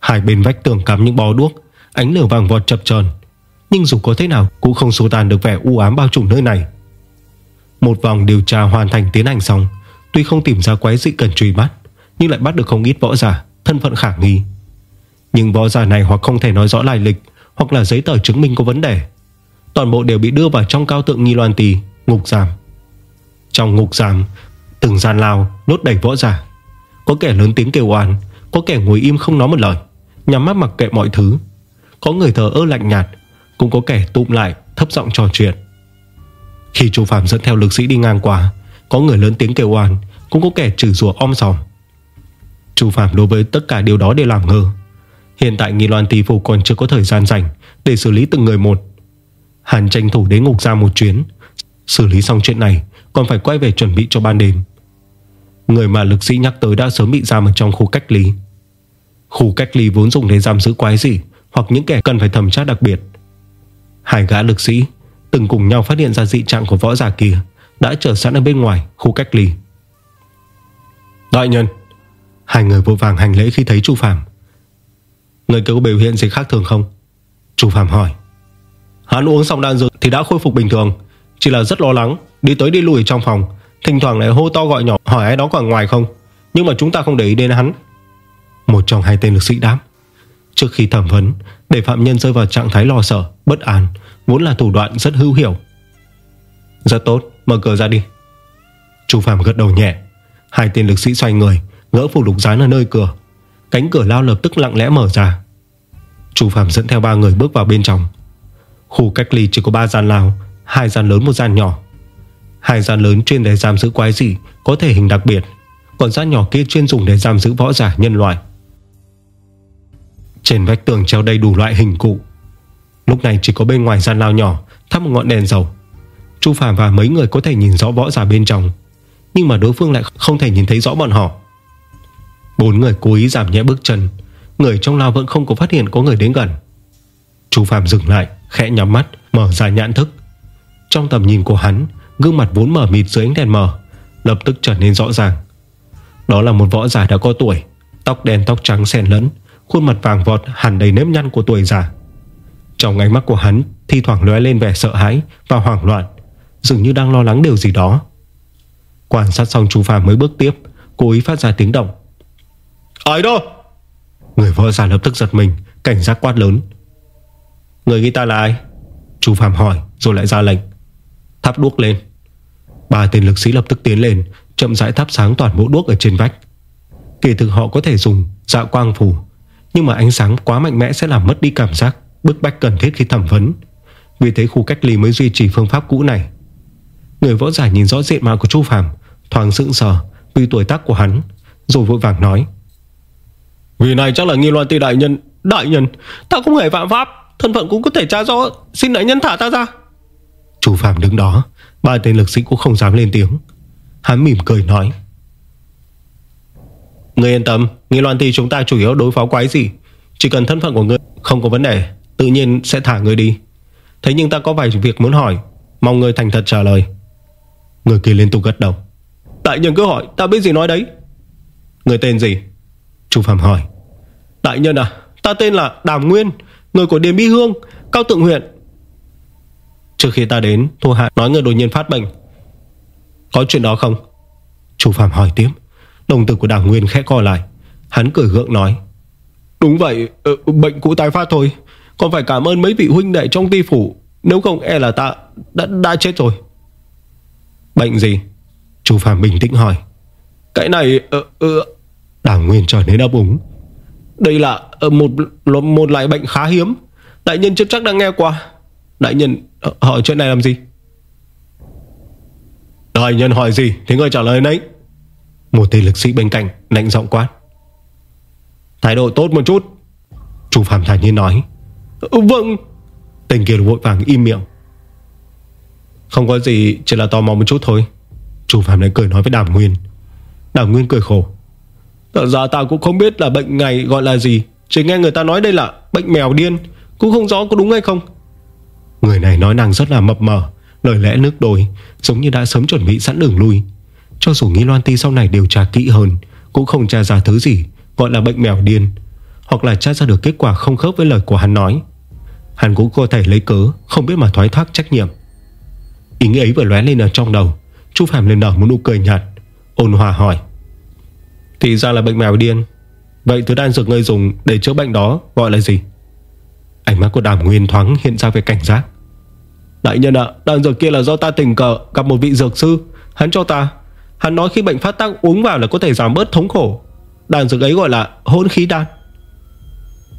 Hai bên vách tường cắm những bó đuốc Ánh lửa vàng vọt chập tròn. Nhưng dù có thế nào, cũng không xua tan được vẻ u ám bao trùm nơi này. Một vòng điều tra hoàn thành tiến hành xong, Tuy không tìm ra quái dị cần truy bắt, nhưng lại bắt được không ít võ giả, Thân phận khả nghi. Nhưng võ giả này hoặc không thể nói rõ lai lịch, Hoặc là giấy tờ chứng minh có vấn đề. Toàn bộ đều bị đưa vào trong cao tượng nghi loan tì Ngục giam. Trong ngục giam, Từng gian lao, nốt đầy võ giả. Có kẻ lớn tiếng kêu oan Có kẻ ngồi im không nói một lời, Nhắm mắt mặc kệ mọi thứ. Có người thờ ơ lạnh nhạt cũng có kẻ tụm lại, thấp giọng trò chuyện. Khi chú Phạm dẫn theo lực sĩ đi ngang qua, Có người lớn tiếng kêu oan, Cũng có kẻ chửi rủa om sòm. Chú Phạm đối với tất cả điều đó đều làm ngơ. Hiện tại Nghi Loan Tỷ Phủ còn chưa có thời gian rảnh Để xử lý từng người một. Hàn tranh thủ đến ngục ra một chuyến. Xử lý xong chuyện này, Còn phải quay về chuẩn bị cho ban đêm. Người mà lực sĩ nhắc tới đã sớm bị giam ở trong khu cách ly. Khu cách ly vốn dùng để giam giữ quái gì Hoặc những kẻ cần phải thẩm tra đặc biệt. Hai gã lực sĩ Từng cùng nhau phát hiện ra dị trạng của võ giả kia, Đã chờ sẵn ở bên ngoài khu cách ly. Đại nhân! Hai người vội vàng hành lễ khi thấy Chu Phạm Người có biểu hiện gì khác thường không? Chu Phạm hỏi. Hắn uống xong đan dược thì đã khôi phục bình thường, Chỉ là rất lo lắng, Đi tới đi lùi trong phòng, Thỉnh thoảng lại hô to gọi nhỏ hỏi ai đó còn ngoài không? Nhưng mà chúng ta không để ý đến hắn. Một trong hai tên lực sĩ đáp. Trước khi thẩm vấn Để phạm nhân rơi vào trạng thái lo sợ, bất an Vốn là thủ đoạn rất hữu hiểu Rất tốt, mở cửa ra đi. Chú Phạm gật đầu nhẹ. Hai tên lực sĩ xoay người Gỡ phủ lục dán ở nơi cửa. Cánh cửa lao lập tức lặng lẽ mở ra. Chú Phạm dẫn theo ba người bước vào bên trong. Khu cách ly chỉ có ba gian lao hai gian lớn một gian nhỏ. Hai gian lớn chuyên để giam giữ quái dị Có thể hình đặc biệt. Còn gian nhỏ kia chuyên dùng để giam giữ võ giả nhân loại. Trên vách tường treo đầy đủ loại hình cụ. Lúc này chỉ có bên ngoài gian lao nhỏ, Thắp một ngọn đèn dầu. Chu Phạm và mấy người có thể nhìn rõ võ giả bên trong, Nhưng mà đối phương lại không thể nhìn thấy rõ bọn họ. Bốn người cố ý giảm nhẹ bước chân, Người trong lao vẫn không có phát hiện có người đến gần. Chu Phạm dừng lại, Khẽ nhắm mắt, Mở ra nhãn thức. Trong tầm nhìn của hắn, Gương mặt vốn mở mịt dưới ánh đèn mờ, Lập tức trở nên rõ ràng. Đó là một võ giả đã có tuổi, Tóc đen tóc trắng xen lẫn Khuôn mặt vàng vọt, hẳn đầy nếp nhăn của tuổi già. Trong ánh mắt của hắn, Thi thoảng lóe lên vẻ sợ hãi Và hoảng loạn, Dường như đang lo lắng điều gì đó. Quan sát xong chú Phạm mới bước tiếp, Cố ý phát ra tiếng động. Ai đó? Người vợ già lập tức giật mình, Cảnh giác quát lớn. Người ghi ta là ai? Chú Phạm hỏi, rồi lại ra lệnh. Thắp đuốc lên. Ba tên lực sĩ lập tức tiến lên, Chậm rãi thắp sáng toàn bộ đuốc ở trên vách. Kỳ thực họ có thể dùng dạ quang phủ nhưng mà ánh sáng quá mạnh mẽ sẽ làm mất đi cảm giác Bức bách cần thiết khi thẩm vấn. Vì thế khu cách ly mới duy trì phương pháp cũ này. Người võ giả nhìn rõ diện mạo của Chu Phạm Thoáng sững sờ Vì tuổi tác của hắn Rồi vội vàng nói. Vì này chắc là nghi loan ti đại nhân. Đại nhân Ta không hề phạm pháp. Thân phận cũng có thể tra rõ. Xin đại nhân thả ta ra. Chú Phạm đứng đó Ba tên lực sĩ cũng không dám lên tiếng. Hắn mỉm cười nói Người yên tâm, Nghi loan ti chúng ta chủ yếu đối phó quái gì? Chỉ cần thân phận của người không có vấn đề, Tự nhiên sẽ thả người đi. Thế nhưng ta có vài việc muốn hỏi, Mong người thành thật trả lời. Người kia liên tục gật đầu. Đại nhân cứ hỏi, ta biết gì nói đấy. Người tên gì? Chú Phạm hỏi. Đại nhân à ta tên là Đàm Nguyên, Người của Điền Bi Hương, Cao Tượng huyện. Trước khi ta đến, Thu Hạ nói người đột nhiên phát bệnh. Có chuyện đó không? Chu Phạm hỏi tiếp. Đồng tử của đảng Nguyên khẽ co lại. Hắn cười gượng nói Đúng vậy ờ, bệnh cũ tái phát thôi. Còn phải cảm ơn mấy vị huynh đệ trong ti phủ. Nếu không e là ta đã, đã chết rồi. Bệnh gì? Chủ Phạm bình tĩnh hỏi. Cái này uh, uh, Đảng Nguyên trở nên ấp úng. Đây là uh, một, một loại bệnh khá hiếm. Đại nhân chưa chắc đang nghe qua. Đại nhân hỏi chuyện này làm gì? Đại nhân hỏi gì Thì người trả lời nấy một tên lực sĩ bên cạnh lạnh giọng quát. Thái độ tốt một chút. Chủ Phạm thản nhiên nói. Vâng. Tên kia vội vàng im miệng. Không có gì, Chỉ là tò mò một chút thôi. Chủ Phạm lại cười nói với Đàm Nguyên. Đàm Nguyên cười khổ. Thật ra ta cũng không biết là bệnh này gọi là gì. Chỉ nghe người ta nói đây là bệnh mèo điên. Cũng không rõ có đúng hay không. Người này nói năng rất là mập mờ. Lời lẽ nước đôi Giống như đã sớm chuẩn bị sẵn đường lui. Cho dù Nghi Loan Ti sau này điều tra kỹ hơn Cũng không tra ra thứ gì Gọi là bệnh mèo điên Hoặc là tra ra được kết quả không khớp với lời của hắn nói. Hắn cũng có thể lấy cớ Không biết mà thoái thác trách nhiệm. Ý nghĩ ấy vừa lóe lên ở trong đầu Chu Phạm lên nở một nụ cười nhạt Ôn hòa hỏi. Thì ra là bệnh mèo điên Vậy thứ đan dược ngươi dùng để chữa bệnh đó gọi là gì? Ánh mắt của đàm nguyên thoáng hiện ra về cảnh giác. Đại nhân ạ à, Đan dược kia là do ta tình cờ gặp một vị dược sư Hắn cho ta Hắn nói khi bệnh phát tác uống vào là có thể giảm bớt thống khổ. Đàn dược ấy gọi là hỗn khí đan.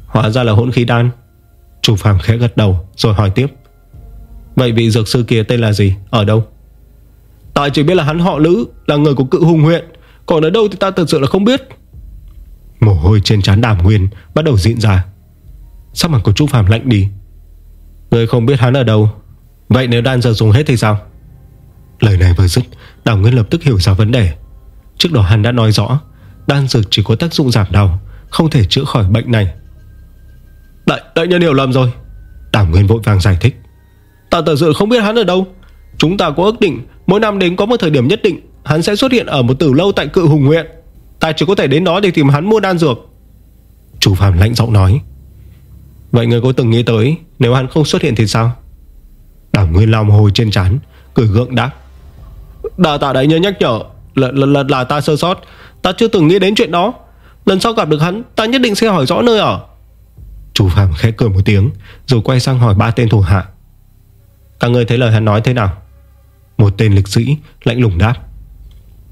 Hóa ra là hỗn khí đan. Chủ phàm khẽ gật đầu, rồi hỏi tiếp. Vậy vị dược sư kia tên là gì? Ở đâu? Tại chỉ biết là hắn họ Lữ, Là người của cự hùng huyện. Còn ở đâu thì ta thật sự là không biết. Mồ hôi trên trán đàm nguyên Bắt đầu diễn ra. Sắc mặt của chú Phạm lạnh đi. Người không biết hắn ở đâu. Vậy nếu đan giờ dùng hết thì sao? Lời này vừa dứt Đào Nguyên lập tức hiểu ra vấn đề. Trước đó hắn đã nói rõ Đan dược chỉ có tác dụng giảm đau Không thể chữa khỏi bệnh này. Đại, đại nhân hiểu lầm rồi. Đào Nguyên vội vàng giải thích. Ta tự dự không biết hắn ở đâu. Chúng ta có ước định Mỗi năm đến có một thời điểm nhất định Hắn sẽ xuất hiện ở một tử lâu tại cự hùng huyện Ta chỉ có thể đến đó để tìm hắn mua đan dược. Chủ Phạm lạnh giọng nói. Vậy người có từng nghĩ tới Nếu hắn không xuất hiện thì sao? Đảo Nguyên lòng hồi trên trán Cười gượng đáp. Đà tạ đại nhân nhắc nhở là, là, là, là ta sơ sót. Ta chưa từng nghĩ đến chuyện đó. Lần sau gặp được hắn Ta nhất định sẽ hỏi rõ nơi ở. Chủ Phạm khẽ cười một tiếng Rồi quay sang hỏi ba tên thủ hạ. Các người thấy lời hắn nói thế nào? Một tên lịch sĩ lạnh lùng đáp.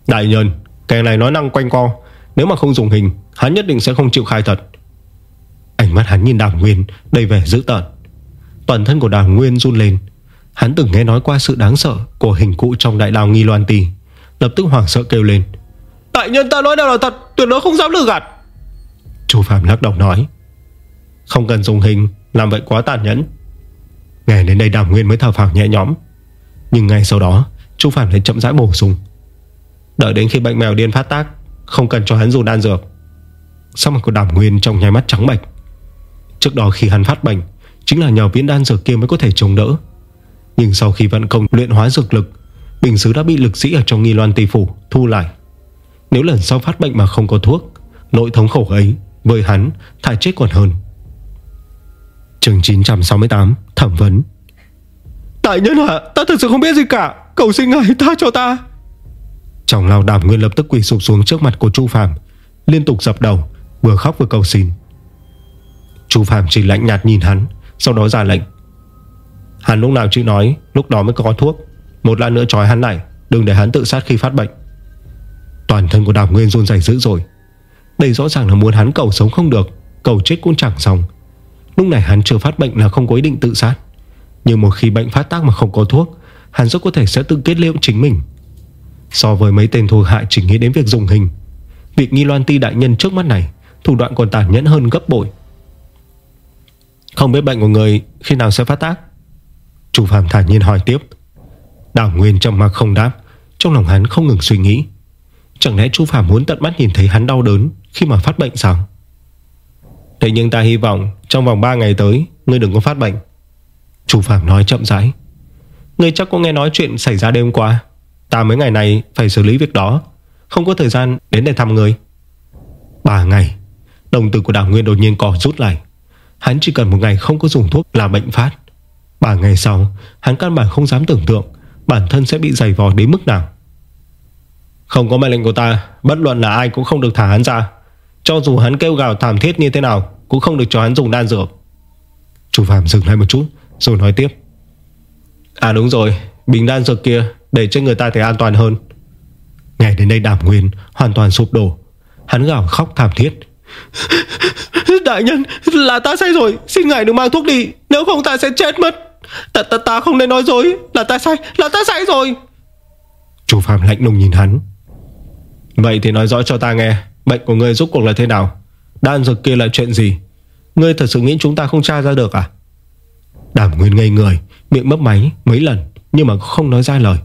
Đại nhân Kẻ này nói năng quanh co. Nếu mà không dùng hình Hắn nhất định sẽ không chịu khai thật. Ánh mắt hắn nhìn đàm nguyên Đầy vẻ dữ tợn. Toàn thân của đàm nguyên run lên. Hắn từng nghe nói qua sự đáng sợ Của hình cụ trong đại đào nghi loan tì Lập tức hoảng sợ kêu lên. Đại nhân ta nói đều là thật Tuyệt đối không dám lừa gạt. Chú Phạm lắc đầu nói. Không cần dùng hình Làm vậy quá tàn nhẫn. Nghe đến đây đàm nguyên mới thở phào nhẹ nhõm. Nhưng ngay sau đó Chú Phạm lại chậm rãi bổ sung. Đợi đến khi bệnh mèo điên phát tác Không cần cho hắn dùng đan dược. Sau mặt của đàm nguyên trong nháy mắt trắng bệch. Trước đó khi hắn phát bệnh Chính là nhờ viên đan dược kia mới có thể chống đỡ Nhưng sau khi vận công luyện hóa dược lực Bình xứ đã bị lực sĩ ở trong nghi loan tỷ phủ Thu lại. Nếu lần sau phát bệnh mà không có thuốc Nội thống khổ ấy với hắn thải chết còn hơn. Trường 968 Thẩm vấn. Đại nhân hả Ta thật sự không biết gì cả. Cầu xin ngài tha cho ta. Trong lao đảm nguyên lập tức quỳ sụp xuống trước mặt của Chu Phạm Liên tục dập đầu Vừa khóc vừa cầu xin. Chu Phạm chỉ lạnh nhạt nhìn hắn Sau đó ra lệnh Hắn lúc nào chịu nói, Lúc đó mới có thuốc. Một lần nữa trói hắn lại, Đừng để hắn tự sát khi phát bệnh. Toàn thân của Đàm Nguyên run rẩy dữ rồi Đây rõ ràng là muốn hắn cầu sống không được, Cầu chết cũng chẳng xong. Lúc này hắn chưa phát bệnh là không có ý định tự sát. Nhưng một khi bệnh phát tác mà không có thuốc, Hắn rất có thể sẽ tự kết liễu chính mình. So với mấy tên thù hại chỉ nghĩ đến việc dùng hình, Việc nghi loan ti đại nhân trước mắt này, Thủ đoạn còn tàn nhẫn hơn gấp bội. Không biết bệnh của người Khi nào sẽ phát tác. Chủ Phạm thản nhiên hỏi tiếp. Đảo Nguyên trầm mặc không đáp, Trong lòng hắn không ngừng suy nghĩ. Chẳng lẽ chú Phạm muốn tận mắt nhìn thấy hắn đau đớn Khi mà phát bệnh sao? Thế nhưng ta hy vọng Trong vòng 3 ngày tới, Ngươi đừng có phát bệnh. Chủ Phạm nói chậm rãi. Ngươi chắc có nghe nói chuyện xảy ra đêm qua. Ta mấy ngày này phải xử lý việc đó. Không có thời gian đến để thăm người 3 ngày, Đồng tử của đảo Nguyên đột nhiên cỏ rút lại. Hắn chỉ cần một ngày không có dùng thuốc là bệnh phát. Ba ngày sau, Hắn căn bản không dám tưởng tượng Bản thân sẽ bị dày vò đến mức nào. Không có mệnh lệnh của ta, Bất luận là ai cũng không được thả hắn ra. Cho dù hắn kêu gào thảm thiết như thế nào, Cũng không được cho hắn dùng đan dược. Chủ Phạm dừng lại một chút, Rồi nói tiếp. À đúng rồi, Bình đan dược kia Để cho người ta thấy an toàn hơn. Ngày đến đây đảm nguyên Hoàn toàn sụp đổ. Hắn gào khóc thảm thiết. Đại nhân, là ta sai rồi, Xin ngài đừng mang thuốc đi, Nếu không ta sẽ chết mất. Ta, ta, ta không nên nói dối. Là ta sai Là ta sai rồi. Chủ Phạm lạnh lùng nhìn hắn. Vậy thì nói rõ cho ta nghe Bệnh của ngươi rốt cuộc là thế nào? Đan dược kia là chuyện gì? Ngươi thật sự nghĩ chúng ta không tra ra được à? Đảm Nguyên ngây người Miệng mấp máy mấy lần Nhưng mà không nói ra lời.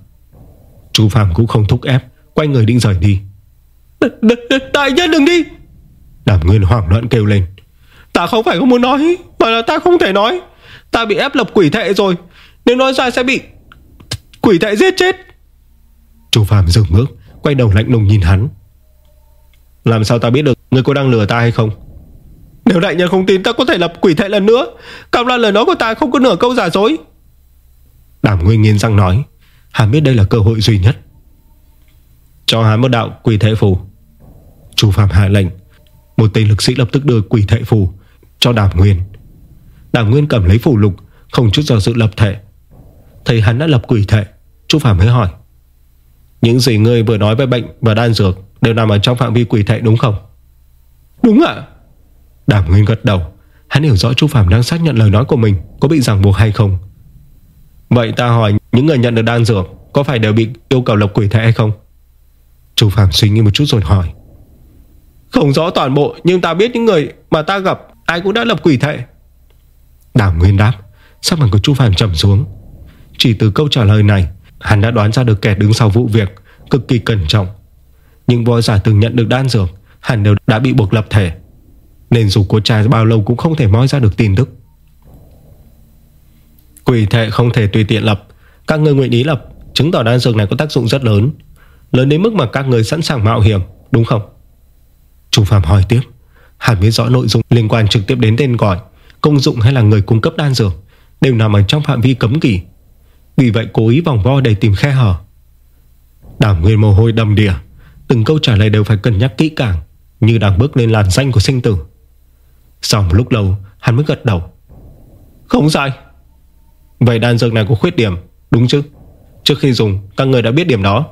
Chú Phạm cũng không thúc ép Quay người định rời đi. Đại nhân đừng đi. Đảm Nguyên hoảng loạn kêu lên. Ta không phải không muốn nói Mà là ta không thể nói Ta bị ép lập quỷ thệ rồi. Nếu nói ra sẽ bị quỷ thệ giết chết. Chú Phạm dừng bước Quay đầu lạnh lùng nhìn hắn. Làm sao ta biết được Người có đang lừa ta hay không? Nếu đại nhân không tin ta có thể lập quỷ thệ lần nữa. Cảm là lời nói của ta không có nửa câu giả dối. Đảm Nguyên nghiến răng nói Hắn biết đây là cơ hội duy nhất. Cho hắn một đạo quỷ thệ phù. Chú Phạm hạ lệnh Một tên lực sĩ lập tức đưa quỷ thệ phù Cho Đảm Nguyên Đảm Nguyên cầm lấy phù lục, Không chút do dự lập thể Thấy hắn đã lập quỷ thể Chu Phạm mới hỏi, Những gì ngươi vừa nói về bệnh và đan dược Đều nằm ở trong phạm vi quỷ thể đúng không? Đúng ạ. Đàm Nguyên gật đầu, Hắn hiểu rõ Chu Phạm đang xác nhận lời nói của mình Có bị ràng buộc hay không. Vậy ta hỏi, những người nhận được đan dược Có phải đều bị yêu cầu lập quỷ thể hay không? Chu Phạm suy nghĩ một chút rồi hỏi, Không rõ toàn bộ, Nhưng ta biết những người mà ta gặp, Ai cũng đã lập quỷ thể đào Nguyên đáp Sắc mặt của Chu Phạm trầm xuống? Chỉ từ câu trả lời này, Hắn đã đoán ra được kẻ đứng sau vụ việc Cực kỳ cẩn trọng. Những võ giả từng nhận được đan dược, Hẳn đều đã bị buộc lập thể, Nên dù cô trai bao lâu cũng không thể moi ra được tin tức. Quỷ thệ không thể tùy tiện lập, Các người nguyện ý lập, Chứng tỏ đan dược này có tác dụng rất lớn Lớn đến mức mà các người sẵn sàng mạo hiểm, Đúng không? Trung Phạm hỏi tiếp Hẳn biết rõ nội dung liên quan trực tiếp đến tên gọi. Công dụng hay là người cung cấp đan dược Đều nằm ở trong phạm vi cấm kỵ. Vì vậy, cố ý vòng vo để tìm khe hở. Đảng nguyên mồ hôi đầm đìa, Từng câu trả lời đều phải cân nhắc kỹ càng, Như đang bước lên làn danh của sinh tử. Sau một lúc lâu, Hắn mới gật đầu. Không sai. Vậy đan dược này có khuyết điểm, Đúng chứ? Trước khi dùng, các người đã biết điểm đó.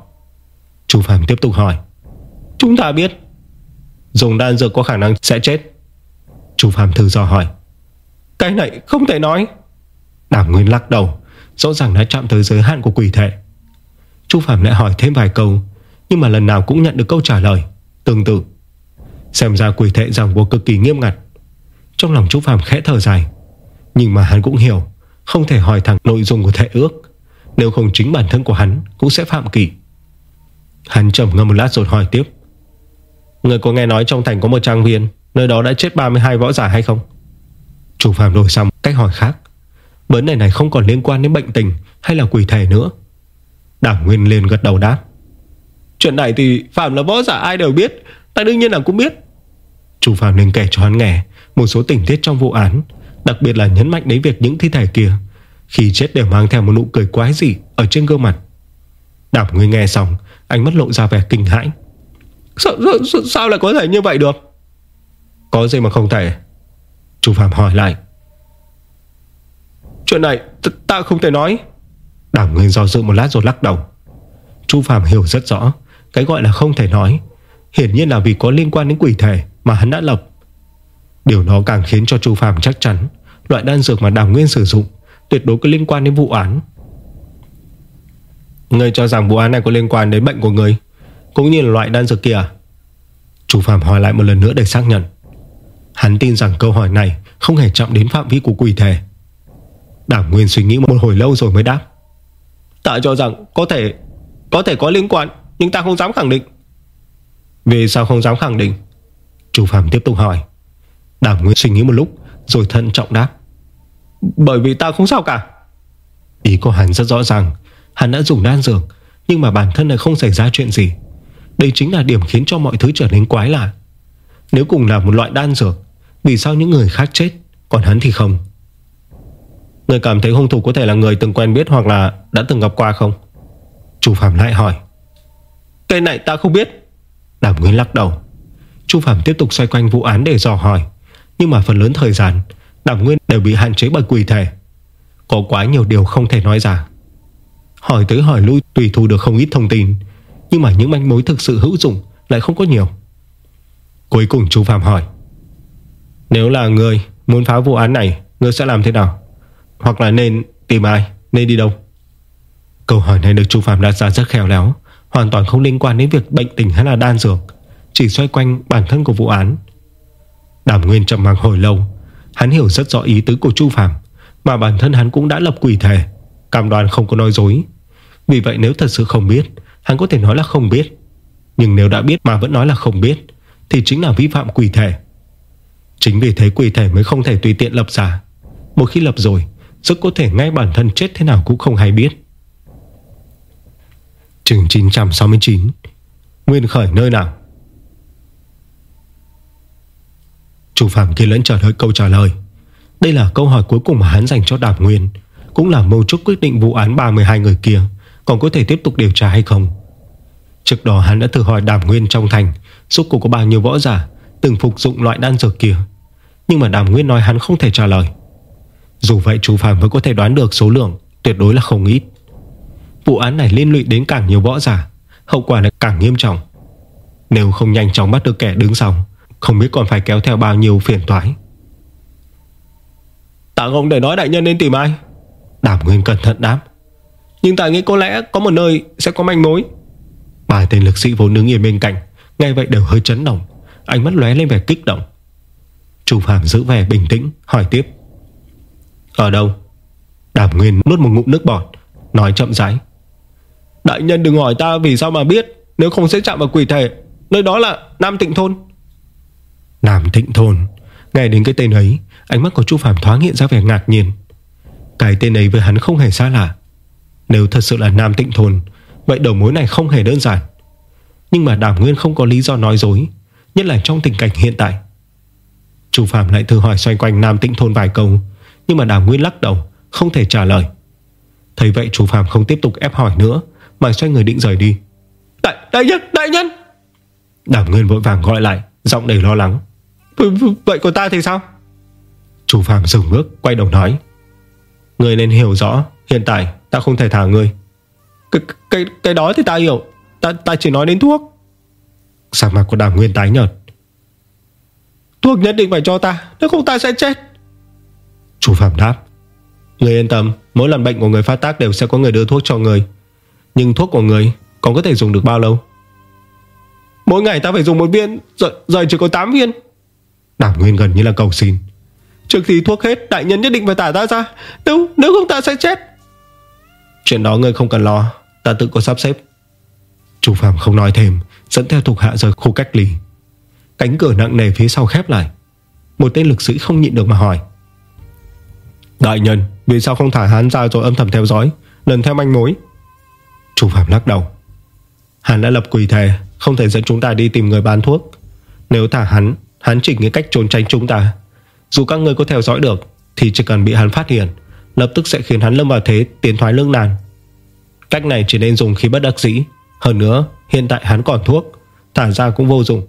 Chú Phạm tiếp tục hỏi. Chúng ta biết. Dùng đan dược có khả năng sẽ chết. Chú Phạm thử dò hỏi. Cái này không thể nói. Đàm Nguyên lắc đầu, Rõ ràng đã chạm tới giới hạn của quỷ thể. Chú Phạm lại hỏi thêm vài câu, Nhưng mà lần nào cũng nhận được câu trả lời, Tương tự. Xem ra quỷ thể rằng buộc cực kỳ nghiêm ngặt. Trong lòng chú Phạm khẽ thở dài, Nhưng mà hắn cũng hiểu, Không thể hỏi thẳng nội dung của thể ước. Nếu không chính bản thân của hắn Cũng sẽ phạm kỷ. Hắn trầm ngâm một lát rồi hỏi tiếp. Người có nghe nói trong thành có một trang viên Nơi đó đã chết 32 võ giả hay không? Chủ Phạm đổi sang cách hỏi khác. Vấn đề này không còn liên quan đến bệnh tình Hay là quỷ thể nữa. Đảng Nguyên liền gật đầu đáp. Chuyện này thì Phạm là võ giả ai đều biết Ta đương nhiên là cũng biết. Chủ Phạm nên kể cho hắn nghe Một số tình tiết trong vụ án Đặc biệt là nhấn mạnh đến việc những thi thể kia Khi chết đều mang theo một nụ cười quái dị Ở trên gương mặt. Đảng Nguyên nghe xong Anh mất lộ ra vẻ kinh hãi. Sao, sao, sao lại có thể như vậy được? Có gì mà không thể Chủ Phạm hỏi lại. Chuyện này ta không thể nói. Đảng Nguyên do dự một lát rồi lắc đầu. Chu Phạm hiểu rất rõ Cái gọi là không thể nói Hiển nhiên là vì có liên quan đến quỷ thể Mà hắn đã lập. Điều đó càng khiến cho Chu Phạm chắc chắn Loại đan dược mà Đảng Nguyên sử dụng Tuyệt đối có liên quan đến vụ án. Người cho rằng vụ án này có liên quan đến bệnh của người Cũng như là loại đan dược kia Chu Phạm hỏi lại một lần nữa để xác nhận Hắn tin rằng câu hỏi này Không hề chạm đến phạm vi của quỷ thể. Đảng Nguyên suy nghĩ một hồi lâu rồi mới đáp. Ta cho rằng có thể Có thể có liên quan, Nhưng ta không dám khẳng định. Vì sao không dám khẳng định? Chủ Phạm tiếp tục hỏi. Đảng Nguyên suy nghĩ một lúc Rồi thận trọng đáp. Bởi vì ta không sao cả. Ý của hắn rất rõ ràng. Hắn đã dùng đan dược, Nhưng mà bản thân lại không xảy ra chuyện gì. Đây chính là điểm khiến cho mọi thứ trở nên quái lạ. Nếu cùng là một loại đan dược vì sao những người khác chết, Còn hắn thì không? Người cảm thấy hung thủ có thể là người từng quen biết Hoặc là đã từng gặp qua không? Chu Phạm lại hỏi. Cái này ta không biết. Đàm Nguyên lắc đầu. Chu Phạm tiếp tục xoay quanh vụ án để dò hỏi. Nhưng mà phần lớn thời gian, Đàm Nguyên đều bị hạn chế bởi quỷ thể. Có quá nhiều điều không thể nói ra. Hỏi tới hỏi lui tùy thu được không ít thông tin. Nhưng mà những manh mối thực sự hữu dụng Lại không có nhiều. Cuối cùng chú Phạm hỏi. Nếu là người muốn phá vụ án này Ngươi sẽ làm thế nào? Hoặc là nên tìm ai? Nên đi đâu? Câu hỏi này được chú Phạm đặt ra rất khéo léo, Hoàn toàn không liên quan đến việc bệnh tình hay là đan dược, Chỉ xoay quanh bản thân của vụ án. Đàm Nguyên trầm mặc hồi lâu, Hắn hiểu rất rõ ý tứ của Chu Phạm, Mà bản thân hắn cũng đã lập quỷ thể, Cam đoan không có nói dối. Vì vậy nếu thật sự không biết, Hắn có thể nói là không biết. Nhưng nếu đã biết mà vẫn nói là không biết, Thì chính là vi phạm quỷ thể. Chính vì thế quỷ thể mới không thể tùy tiện lập giả, Một khi lập rồi Rất có thể ngay bản thân chết thế nào cũng không hay biết. Trường 969 Nguyên khởi nơi nào? Chủ phạm kia lẫn chờ đợi câu trả lời. Đây là câu hỏi cuối cùng mà hắn dành cho Đàm Nguyên Cũng là mâu chốt quyết định vụ án 32 người kia Còn có thể tiếp tục điều tra hay không? Trước đó hắn đã thử hỏi Đàm Nguyên trong thành Suốt cuộc có bao nhiêu võ giả Từng phục dụng loại đan dược kia nhưng mà Đàm Nguyên nói hắn không thể trả lời Dù vậy chú Phạm vẫn có thể đoán được số lượng tuyệt đối là không ít. Vụ án này liên lụy đến càng nhiều võ giả, hậu quả lại càng nghiêm trọng. Nếu không nhanh chóng bắt được kẻ đứng sau, không biết còn phải kéo theo bao nhiêu phiền toái. Tạ ông để nói đại nhân nên tìm ai? Đảm Nguyên cẩn thận đáp. Nhưng ta nghĩ có lẽ có một nơi sẽ có manh mối. Ba tên lực sĩ vốn đứng yên bên cạnh, nghe vậy đều hơi chấn động, ánh mắt lóe lên vẻ kích động. Chu Phàm giữ vẻ bình tĩnh, hỏi tiếp. Ở đâu? Đảm Nguyên nuốt một ngụm nước bọt, nói chậm rãi. Đại nhân đừng hỏi ta vì sao mà biết, nếu không sẽ chạm vào quỷ thể. Nơi đó là Nam Tịnh Thôn. Nam Tịnh Thôn, nghe đến cái tên ấy, ánh mắt của Chu Phàm thoáng hiện ra vẻ ngạc nhiên. Cái tên ấy với hắn không hề xa lạ. Nếu thật sự là Nam Tịnh Thôn, vậy đầu mối này không hề đơn giản. Nhưng mà Đàm Nguyên không có lý do nói dối, nhất là trong tình cảnh hiện tại. Chu Phạm lại thử hỏi xoay quanh Nam Tịnh Thôn vài câu, nhưng mà Đàm Nguyên lắc đầu, không thể trả lời. Thấy vậy Chu Phạm không tiếp tục ép hỏi nữa, mà xoay người định rời đi. Đại, đại nhân, đại nhân! Đàm Nguyên vội vàng gọi lại, giọng đầy lo lắng. Vậy của ta thì sao? Chu Phạm dừng bước, quay đầu nói. Người nên hiểu rõ, hiện tại ta không thể thả người. Cái, cái, cái đó thì ta hiểu, ta, ta chỉ nói đến thuốc. Sắc mặt của Đàm Nguyên tái nhợt, Thuốc nhất định phải cho ta Nếu không ta sẽ chết. Chủ phạm đáp Người yên tâm Mỗi lần bệnh của người phát tác đều sẽ có người đưa thuốc cho người. Nhưng thuốc của người còn có thể dùng được bao lâu? Mỗi ngày ta phải dùng một viên Rồi, rồi chỉ có 8 viên. Đảm Nguyên gần như là cầu xin. Trước khi thuốc hết đại nhân nhất định phải tả ta ra Nếu, nếu không ta sẽ chết. Chuyện đó người không cần lo Ta tự có sắp xếp. Chủ phạm không nói thêm Dẫn theo thuộc hạ rời khu cách ly. Cánh cửa nặng nề phía sau khép lại. Một tên lực sĩ không nhịn được mà hỏi. Đại nhân, Vì sao không thả hắn ra rồi âm thầm theo dõi, Lần theo manh mối? Chủ phạm lắc đầu. Hắn đã lập quỷ thề Không thể dẫn chúng ta đi tìm người bán thuốc. Nếu thả hắn Hắn chỉ nghĩ cách trốn tránh chúng ta. Dù các người có theo dõi được, Thì chỉ cần bị hắn phát hiện, Lập tức sẽ khiến hắn lâm vào thế tiến thoái lương nàn Cách này chỉ nên dùng khi bất đắc dĩ. Hơn nữa, hiện tại hắn còn thuốc, Thả ra cũng vô dụng.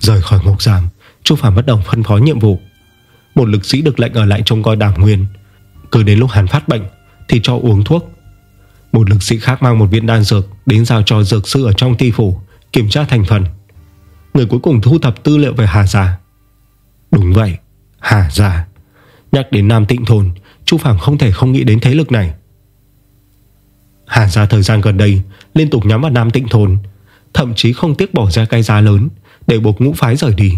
Rời khỏi ngục giam, Chu Phạm bắt đầu phân phó nhiệm vụ. Một lực sĩ được lệnh ở lại trông coi đảm nguyên. Cứ đến lúc hắn phát bệnh Thì cho uống thuốc. Một lực sĩ khác mang một viên đan dược Đến giao cho dược sư ở trong ti phủ, Kiểm tra thành phần. Người cuối cùng thu thập tư liệu về Hà Gia. Đúng vậy, Hà Gia. Nhắc đến Nam Tịnh Thôn, Chu Phạm không thể không nghĩ đến thế lực này. Hà Gia thời gian gần đây Liên tục nhắm vào Nam Tịnh Thôn, Thậm chí không tiếc bỏ ra cái giá lớn để buộc ngũ phái rời đi.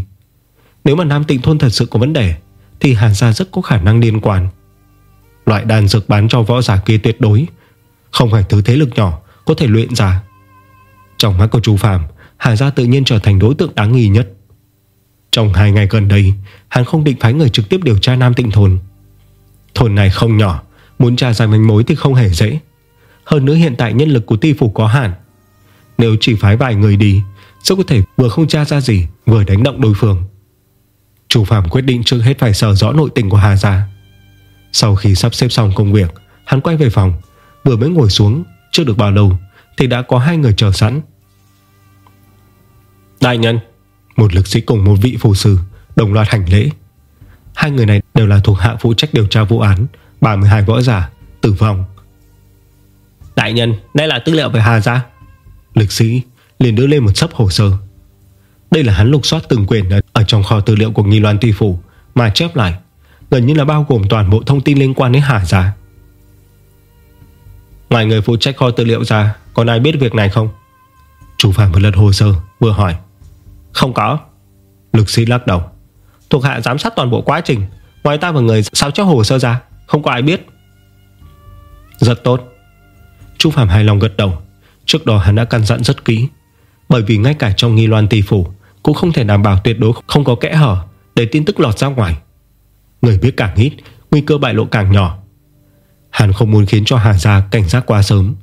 Nếu mà Nam Tịnh Thôn thật sự có vấn đề, Thì Hàn Gia rất có khả năng liên quan. Loại đàn dược bán cho võ giả kia tuyệt đối, Không phải thứ thế lực nhỏ Có thể luyện ra. Trong mắt của chú Phạm Hàn Gia tự nhiên trở thành đối tượng đáng nghi nhất. Trong hai ngày gần đây, Hắn không định phái người trực tiếp điều tra Nam Tịnh Thôn. Thôn này không nhỏ, Muốn tra ra manh mối thì không hề dễ. Hơn nữa hiện tại nhân lực của ti phủ có hạn. Nếu chỉ phái vài người đi Sao có thể vừa không tra ra gì Vừa đánh động đối phương? Chủ Phạm quyết định trước hết phải sở rõ nội tình của Hà Gia. Sau khi sắp xếp xong công việc Hắn quay về phòng. Vừa mới ngồi xuống Chưa được bao lâu Thì đã có hai người chờ sẵn. Đại nhân. Một lực sĩ cùng một vị phù sư Đồng loạt hành lễ. Hai người này đều là thuộc hạ phụ trách điều tra vụ án 32 võ giả tử vong. Đại nhân Đây là tư liệu về Hà Gia. Lực sĩ liền đưa lên một sấp hồ sơ. Đây là hắn lục soát từng quyền Ở trong kho tư liệu của Nghi Loan Tuy Phủ, Mà chép lại, Gần như là bao gồm toàn bộ thông tin liên quan đến Hà giá. Ngoài người phụ trách kho tư liệu ra, Còn ai biết việc này không? Chủ phạm vừa lật hồ sơ, vừa hỏi. Không có. Lực sĩ lắc đầu. Thuộc hạ giám sát toàn bộ quá trình, Ngoài ta và người sao chép hồ sơ ra, Không có ai biết. Rất tốt. Chú Phạm hài lòng gật đầu. Trước đó hắn đã căn dặn rất kỹ bởi vì ngay cả trong nghi loan tỷ phủ, Cũng không thể đảm bảo tuyệt đối không có kẽ hở Để tin tức lọt ra ngoài. Người biết càng ít, Nguy cơ bại lộ càng nhỏ. Hắn không muốn khiến cho Hà Gia cảnh giác quá sớm.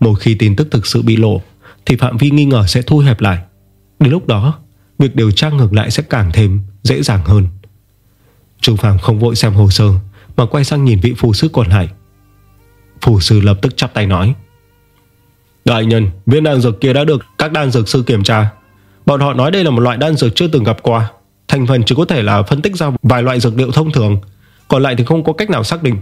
Một khi tin tức thực sự bị lộ, Thì phạm vi nghi ngờ sẽ thu hẹp lại. Đến lúc đó, Việc điều tra ngược lại sẽ càng thêm dễ dàng hơn. Trung Phạm không vội xem hồ sơ, Mà quay sang nhìn vị phù sư còn lại. Phù sư lập tức chắp tay nói Đại nhân, viên đan dược kia đã được các đan dược sư kiểm tra. Bọn họ nói đây là một loại đan dược chưa từng gặp qua. Thành phần chỉ có thể là phân tích ra vài loại dược liệu thông thường, còn lại thì không có cách nào xác định.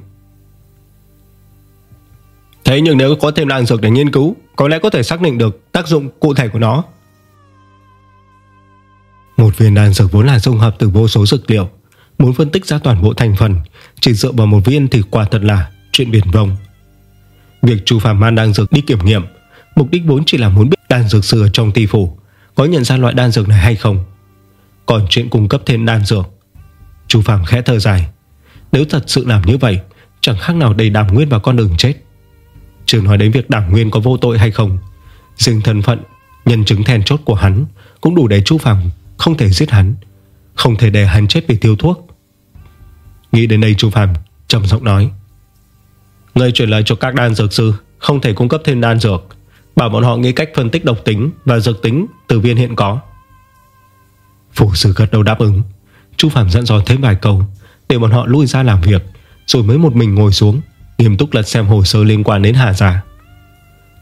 Thế nhưng nếu có thêm đan dược để nghiên cứu Có lẽ có thể xác định được tác dụng cụ thể của nó Một viên đan dược vốn là dung hợp từ vô số dược liệu Muốn phân tích ra toàn bộ thành phần Chỉ dựa vào một viên thì quả thật là Chuyện biển vông Việc Chu Phạm Man đang dược đi kiểm nghiệm Mục đích vốn chỉ là muốn biết đan dược sư trong ti phủ, Có nhận ra loại đan dược này hay không? Còn chuyện cung cấp thêm đan dược. Chu Phạm khẽ thở dài. Nếu thật sự làm như vậy, Chẳng khác nào đầy đảm nguyên vào con đường chết. Chưa nói đến việc đảm nguyên có vô tội hay không, Riêng thân phận, Nhân chứng then chốt của hắn Cũng đủ để Chu Phạm không thể giết hắn, Không thể để hắn chết vì tiêu thuốc. Nghĩ đến đây Chu Phạm trầm giọng nói Người chuyển lời cho các đan dược sư, Không thể cung cấp thêm đan dược. Bảo bọn họ nghĩ cách phân tích độc tính Và dược tính từ viên hiện có. Phủ sư gật đầu đáp ứng. Chu Phạm dặn dò thêm vài câu, Để bọn họ lui ra làm việc, Rồi mới một mình ngồi xuống, Nghiêm túc lật xem hồ sơ liên quan đến Hà Gia.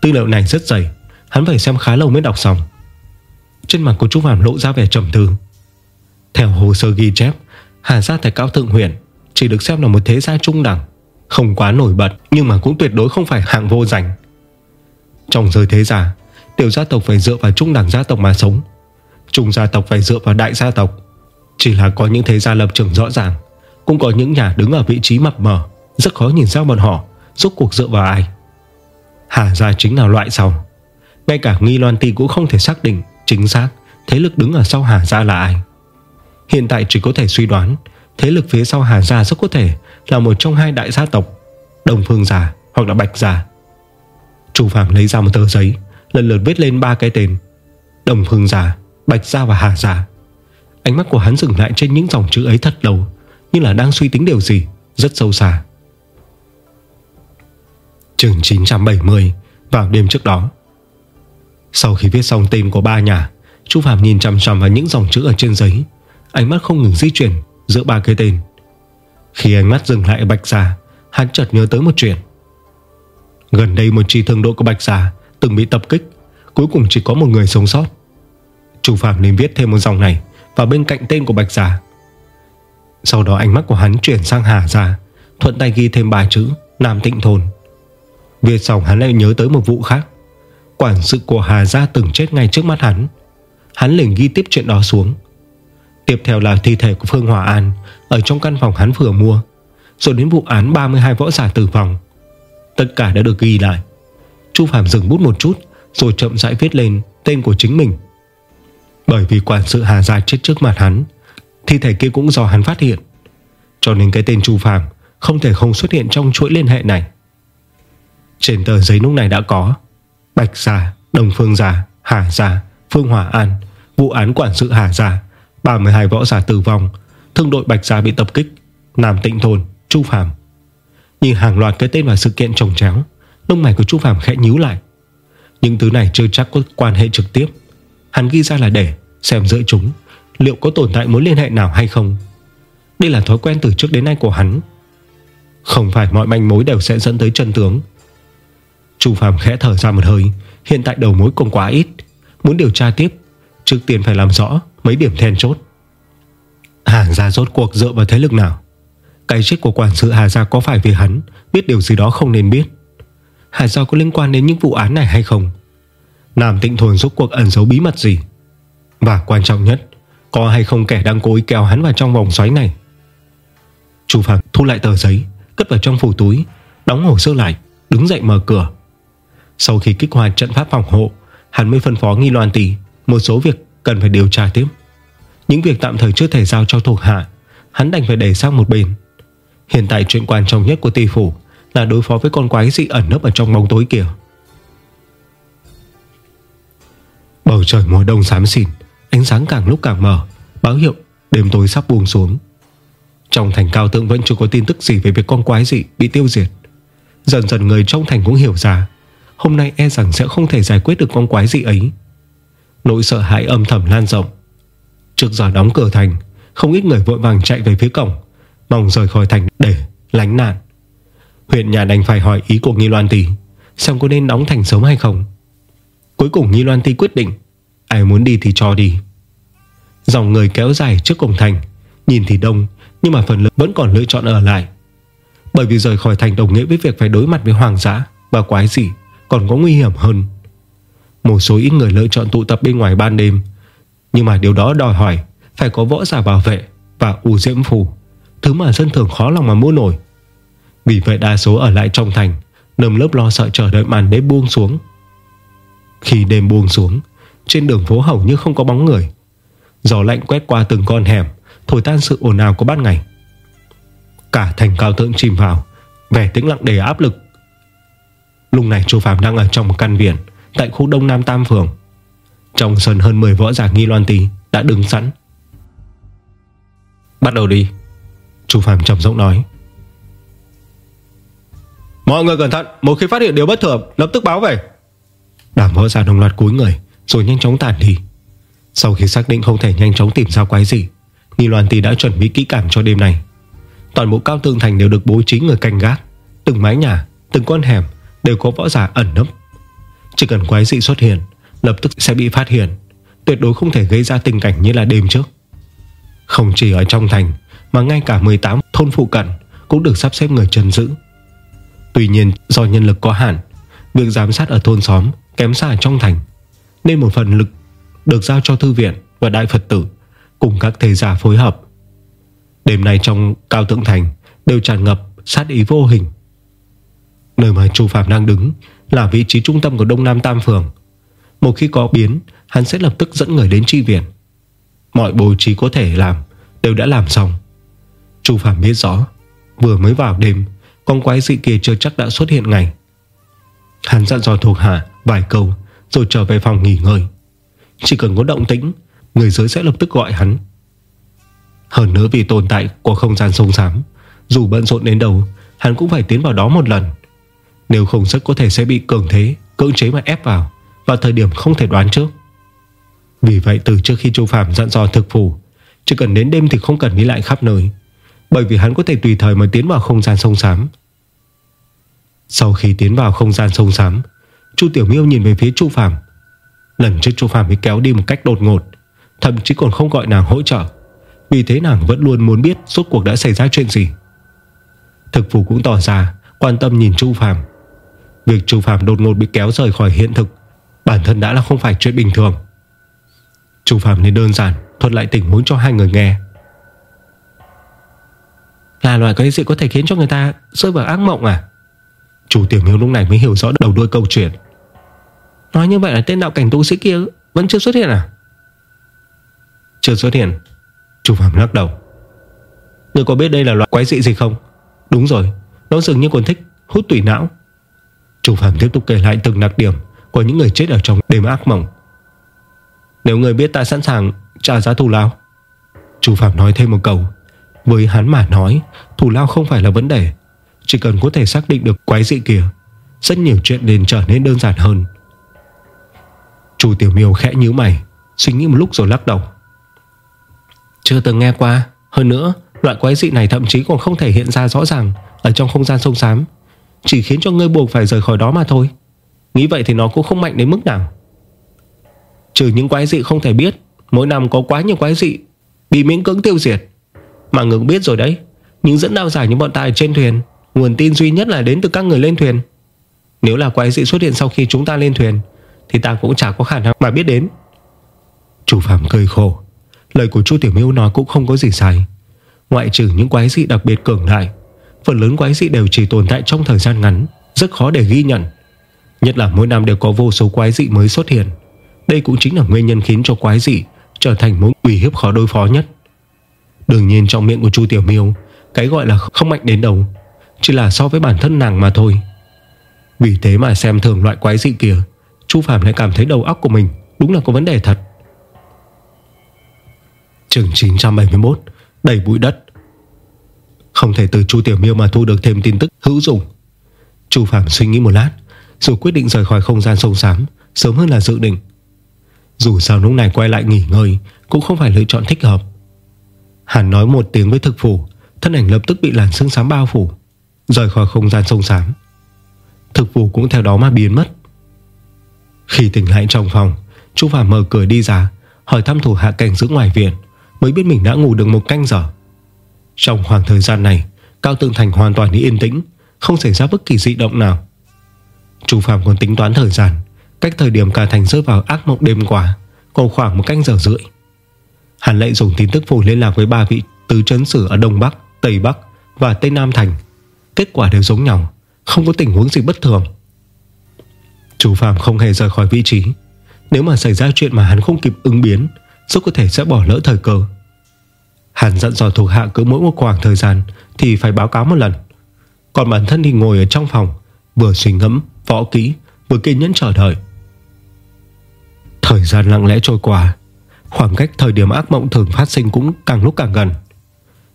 Tư liệu này rất dày, Hắn phải xem khá lâu mới đọc xong. Trên mặt của Chu Phạm lộ ra vẻ trầm tư. Theo hồ sơ ghi chép, Hà Gia tại Cao Thượng huyện Chỉ được xem là một thế gia trung đẳng, Không quá nổi bật, Nhưng mà cũng tuyệt đối không phải hạng vô danh. Trong giới thế giả Tiểu gia tộc phải dựa vào trung đẳng gia tộc mà sống. Trung gia tộc phải dựa vào đại gia tộc. Chỉ là có những thế gia lập trường rõ ràng, Cũng có những nhà đứng ở vị trí mập mờ, Rất khó nhìn ra bọn họ Rốt cuộc dựa vào ai. Hà gia chính là loại sau. Ngay cả Nghi Loan Ti cũng không thể xác định Chính xác thế lực đứng ở sau Hà gia là ai. Hiện tại chỉ có thể suy đoán, Thế lực phía sau Hà Gia rất có thể Là một trong hai đại gia tộc, Đồng Phương Gia hoặc là Bạch Gia. Chu Phạm lấy ra một tờ giấy Lần lượt viết lên ba cái tên. Đồng Hương Giả, Bạch Gia và Hà Giả Ánh mắt của hắn dừng lại trên những dòng chữ ấy thật lâu Như là đang suy tính điều gì Rất sâu xa. Trường 970 Vào đêm trước đó. Sau khi viết xong tên của ba nhà Chú Phạm nhìn chăm chằm vào những dòng chữ ở trên giấy. Ánh mắt không ngừng di chuyển Giữa ba cái tên. Khi ánh mắt dừng lại Bạch Gia Hắn chợt nhớ tới một chuyện. Gần đây một chi thương đội của Bạch giả Từng bị tập kích, Cuối cùng chỉ có một người sống sót. Chủ Phạm nên viết thêm một dòng này Vào bên cạnh tên của Bạch giả. Sau đó ánh mắt của hắn chuyển sang Hà Gia, Thuận tay ghi thêm ba chữ Nam Tịnh Thôn. Viết xong hắn lại nhớ tới một vụ khác. Quản sự của Hà Gia từng chết ngay trước mắt hắn. Hắn liền ghi tiếp chuyện đó xuống. Tiếp theo là thi thể của Phương Hòa An Ở trong căn phòng hắn vừa mua, Rồi đến vụ án 32 võ giả tử vong. Tất cả đã được ghi lại. Chu Phạm dừng bút một chút Rồi chậm rãi viết lên tên của chính mình. Bởi vì quản sự Hà Gia chết trước mặt hắn Thi thể kia cũng do hắn phát hiện. Cho nên cái tên Chu Phạm Không thể không xuất hiện trong chuỗi liên hệ này. Trên tờ giấy lúc này đã có Bạch Gia, Đồng Phương Gia, Hà Gia, Phương Hòa An Vụ án quản sự Hà Gia 32 võ giả tử vong Thương đội Bạch Gia bị tập kích Nam Tịnh Thôn, Chu Phạm Nhìn hàng loạt cái tên và sự kiện trồng chéo. Lông mày của Chu Phạm khẽ nhíu lại. Những thứ này chưa chắc có quan hệ trực tiếp. Hắn ghi ra là để Xem giữa chúng, Liệu có tồn tại mối liên hệ nào hay không. Đây là thói quen từ trước đến nay của hắn. Không phải mọi manh mối đều sẽ dẫn tới chân tướng. Chu Phạm khẽ thở ra một hơi, Hiện tại đầu mối còn quá ít. Muốn điều tra tiếp, Trước tiên phải làm rõ mấy điểm then chốt. Hàng Ra rốt cuộc dựa vào thế lực nào? Cái chết của quản sự Hà Gia có phải vì hắn? Biết điều gì đó không nên biết. Hà Gia có liên quan đến những vụ án này hay không? Nam tịnh Thuần giúp cuộc ẩn giấu bí mật gì? Và quan trọng nhất, Có hay không kẻ đang cố ý kéo hắn vào trong vòng xoáy này? Chu Phạm thu lại tờ giấy, Cất vào trong phủ túi, Đóng hồ sơ lại, Đứng dậy mở cửa. Sau khi kích hoạt trận pháp phòng hộ, Hắn mới phân phó nghi loan tỷ Một số việc cần phải điều tra tiếp. Những việc tạm thời chưa thể giao cho thuộc hạ, Hắn đành phải để sang một bên. Hiện tại chuyện quan trọng nhất của tỷ phủ Là đối phó với con quái dị ẩn nấp Ở trong bóng tối kia. Bầu trời mùa đông xám xịn Ánh sáng càng lúc càng mờ, Báo hiệu đêm tối sắp buông xuống. Trong thành cao tượng vẫn chưa có tin tức gì Về việc con quái dị bị tiêu diệt. Dần dần người trong thành cũng hiểu ra, Hôm nay e rằng sẽ không thể giải quyết được con quái dị ấy. Nỗi sợ hãi âm thầm lan rộng. Trước giờ đóng cửa thành, Không ít người vội vàng chạy về phía cổng, Mong rời khỏi thành lánh nạn Huyện nhà đành phải hỏi ý của Nghi Loan tỷ Xem có nên đóng thành sớm hay không Cuối cùng Nghi Loan tỷ quyết định Ai muốn đi thì cho đi Dòng người kéo dài trước cổng thành Nhìn thì đông Nhưng mà phần lớn vẫn còn lựa chọn ở lại Bởi vì rời khỏi thành đồng nghĩa với việc phải đối mặt với hoàng giã và quái dị còn có nguy hiểm hơn. Một số ít người lựa chọn tụ tập bên ngoài ban đêm, nhưng mà điều đó đòi hỏi phải có võ giả bảo vệ và u diễm phù, thứ mà dân thường khó lòng mà mua nổi. Vì vậy đa số ở lại trong thành, nơm lớp lo sợ chờ đợi màn đêm buông xuống. Khi đêm buông xuống, trên đường phố hầu như không có bóng người. Gió lạnh quét qua từng con hẻm, thổi tan sự ồn ào của ban ngày. Cả thành cao tượng chìm vào, vẻ tĩnh lặng đầy áp lực. Lúc này Chu Phạm đang ở trong một căn viện tại khu Đông Nam Tam Phường. Trong sân hơn 10 võ giả nghi loan tì đã đứng sẵn. Bắt đầu đi. Chu Phạm trầm giọng nói. Mọi người cẩn thận, một khi phát hiện điều bất thường, lập tức báo về. Đám võ giả đồng loạt cúi người, rồi nhanh chóng tản đi. Sau khi xác định không thể nhanh chóng tìm ra quái gì, Nghi Loan Tì đã chuẩn bị kỹ càng cho đêm này. Toàn bộ cao tường thành đều được bố trí người canh gác, từng mái nhà, từng con hẻm đều có võ giả ẩn nấp. Chỉ cần quái dị xuất hiện, lập tức sẽ bị phát hiện, tuyệt đối không thể gây ra tình cảnh như là đêm trước. Không chỉ ở trong thành, mà ngay cả 18 thôn phụ cận cũng được sắp xếp người chân giữ. Tuy nhiên, do nhân lực có hạn, Việc giám sát ở thôn xóm Kém xa trong thành, Nên một phần lực được giao cho thư viện Và đại Phật tử Cùng các thầy giả phối hợp. Đêm nay trong cao tượng thành Đều tràn ngập sát ý vô hình. Nơi mà Chu Phạm đang đứng Là vị trí trung tâm của Đông Nam Tam Phường. Một khi có biến, Hắn sẽ lập tức dẫn người đến tri viện. Mọi bố trí có thể làm Đều đã làm xong. Chu Phạm biết rõ, Vừa mới vào đêm con quái dị kia chưa chắc đã xuất hiện ngày Hắn dặn dò thuộc hạ Vài câu, rồi trở về phòng nghỉ ngơi. Chỉ cần có động tĩnh, Người dưới sẽ lập tức gọi hắn. Hơn nữa vì tồn tại của không gian sông sám Dù bận rộn đến đâu, Hắn cũng phải tiến vào đó một lần. Nếu không rất có thể sẽ bị cường thế, Cưỡng chế mà ép vào Vào thời điểm không thể đoán trước. Vì vậy từ trước khi Chu Phạm dặn dò thực phủ Chỉ cần đến đêm thì không cần đi lại khắp nơi bởi vì hắn có thể tùy thời mà tiến vào không gian sông xám. Sau khi tiến vào không gian sông xám, Chu Tiểu Miêu nhìn về phía Chu phàm. Lần trước Chu phàm bị kéo đi một cách đột ngột, Thậm chí còn không gọi nàng hỗ trợ. Vì thế nàng vẫn luôn muốn biết Suốt cuộc đã xảy ra chuyện gì. Thực phủ cũng tỏ ra Quan tâm nhìn Chu phàm. Việc Chu phàm đột ngột bị kéo rời khỏi hiện thực, Bản thân đã là không phải chuyện bình thường. Chu phàm nên đơn giản Thuật lại tình huống cho hai người nghe là loại cái gì có thể khiến cho người ta rơi vào ác mộng à? Chủ tiểu miêu lúc này mới hiểu rõ đầu đuôi câu chuyện. Nói như vậy là tên đạo cảnh tu sĩ kia Vẫn chưa xuất hiện à? Chưa xuất hiện. Chủ phạm lắc đầu. Người có biết đây là loại quái dị gì không? Đúng rồi Nó dường như còn thích hút tủy não. Chủ phạm tiếp tục kể lại từng đặc điểm Của những người chết ở trong đêm ác mộng. Nếu người biết ta sẵn sàng trả giá thù lao. Chủ phạm nói thêm một câu với hắn mà nói Thủ lao không phải là vấn đề. Chỉ cần có thể xác định được quái dị kia, Rất nhiều chuyện nên trở nên đơn giản hơn. Chủ tiểu miêu khẽ nhíu mày, Suy nghĩ một lúc rồi lắc đầu. Chưa từng nghe qua. Hơn nữa, loại quái dị này thậm chí còn không thể hiện ra rõ ràng Ở trong không gian sông xám. Chỉ khiến cho ngươi buộc phải rời khỏi đó mà thôi. Nghĩ vậy thì nó cũng không mạnh đến mức nào. Trừ những quái dị không thể biết, Mỗi năm có quá nhiều quái dị Bị miễn cưỡng tiêu diệt mà ngừng biết rồi đấy, Những dẫn đao giải như bọn ta ở trên thuyền, Nguồn tin duy nhất là đến từ các người lên thuyền. Nếu là quái dị xuất hiện sau khi chúng ta lên thuyền, Thì ta cũng chả có khả năng mà biết đến. Chủ phạm cười khổ. Lời của chú Tiểu Miêu nói cũng không có gì sai. Ngoại trừ những quái dị đặc biệt cường đại, Phần lớn quái dị đều chỉ tồn tại trong thời gian ngắn, Rất khó để ghi nhận. Nhất là mỗi năm đều có vô số quái dị mới xuất hiện. Đây cũng chính là nguyên nhân khiến cho quái dị Trở thành mối uy hiếp khó đối phó nhất. Đương nhiên trong miệng của Chu Tiểu Miêu, Cái gọi là không mạnh đến đâu, Chỉ là so với bản thân nàng mà thôi. Vì thế mà xem thường loại quái dị kia, Chu Phạm lại cảm thấy đầu óc của mình Đúng là có vấn đề thật. Trường 971 Đầy bụi đất. Không thể từ Chu Tiểu Miêu mà thu được thêm tin tức hữu dụng. Chu Phạm suy nghĩ một lát Rồi quyết định rời khỏi không gian sông sám Sớm hơn là dự định. Dù sao lúc này quay lại nghỉ ngơi, Cũng không phải lựa chọn thích hợp. Hắn nói một tiếng với thực phủ, Thân ảnh lập tức bị làn sương sám bao phủ, Rời khỏi không gian sông sám Thực phủ cũng theo đó mà biến mất. Khi tỉnh lại trong phòng Chú Phạm mở cửa đi ra, Hỏi thăm thủ hạ cảnh giữ ngoài viện, Mới biết mình đã ngủ được một canh giờ. Trong khoảng thời gian này, Cao Tương Thành hoàn toàn yên tĩnh, Không xảy ra bất kỳ dị động nào. Chu Phạm còn tính toán thời gian, Cách thời điểm cả thành rơi vào ác mộng đêm qua Còn khoảng một canh giờ rưỡi. Hàn Lệ dùng tin tức phủ liên lạc với ba vị Tứ chấn sử ở Đông Bắc, Tây Bắc Và Tây Nam Thành. Kết quả đều giống nhau Không có tình huống gì bất thường. Chú Phạm không hề rời khỏi vị trí. Nếu mà xảy ra chuyện mà hắn không kịp ứng biến Rất có thể sẽ bỏ lỡ thời cơ. Hắn dặn dò thuộc hạ cứ mỗi một khoảng thời gian Thì phải báo cáo một lần. Còn bản thân thì ngồi ở trong phòng Vừa suy ngẫm, võ kỹ Vừa kiên nhẫn chờ đợi. Thời gian lặng lẽ trôi qua. Khoảng cách thời điểm ác mộng thường phát sinh Cũng càng lúc càng gần.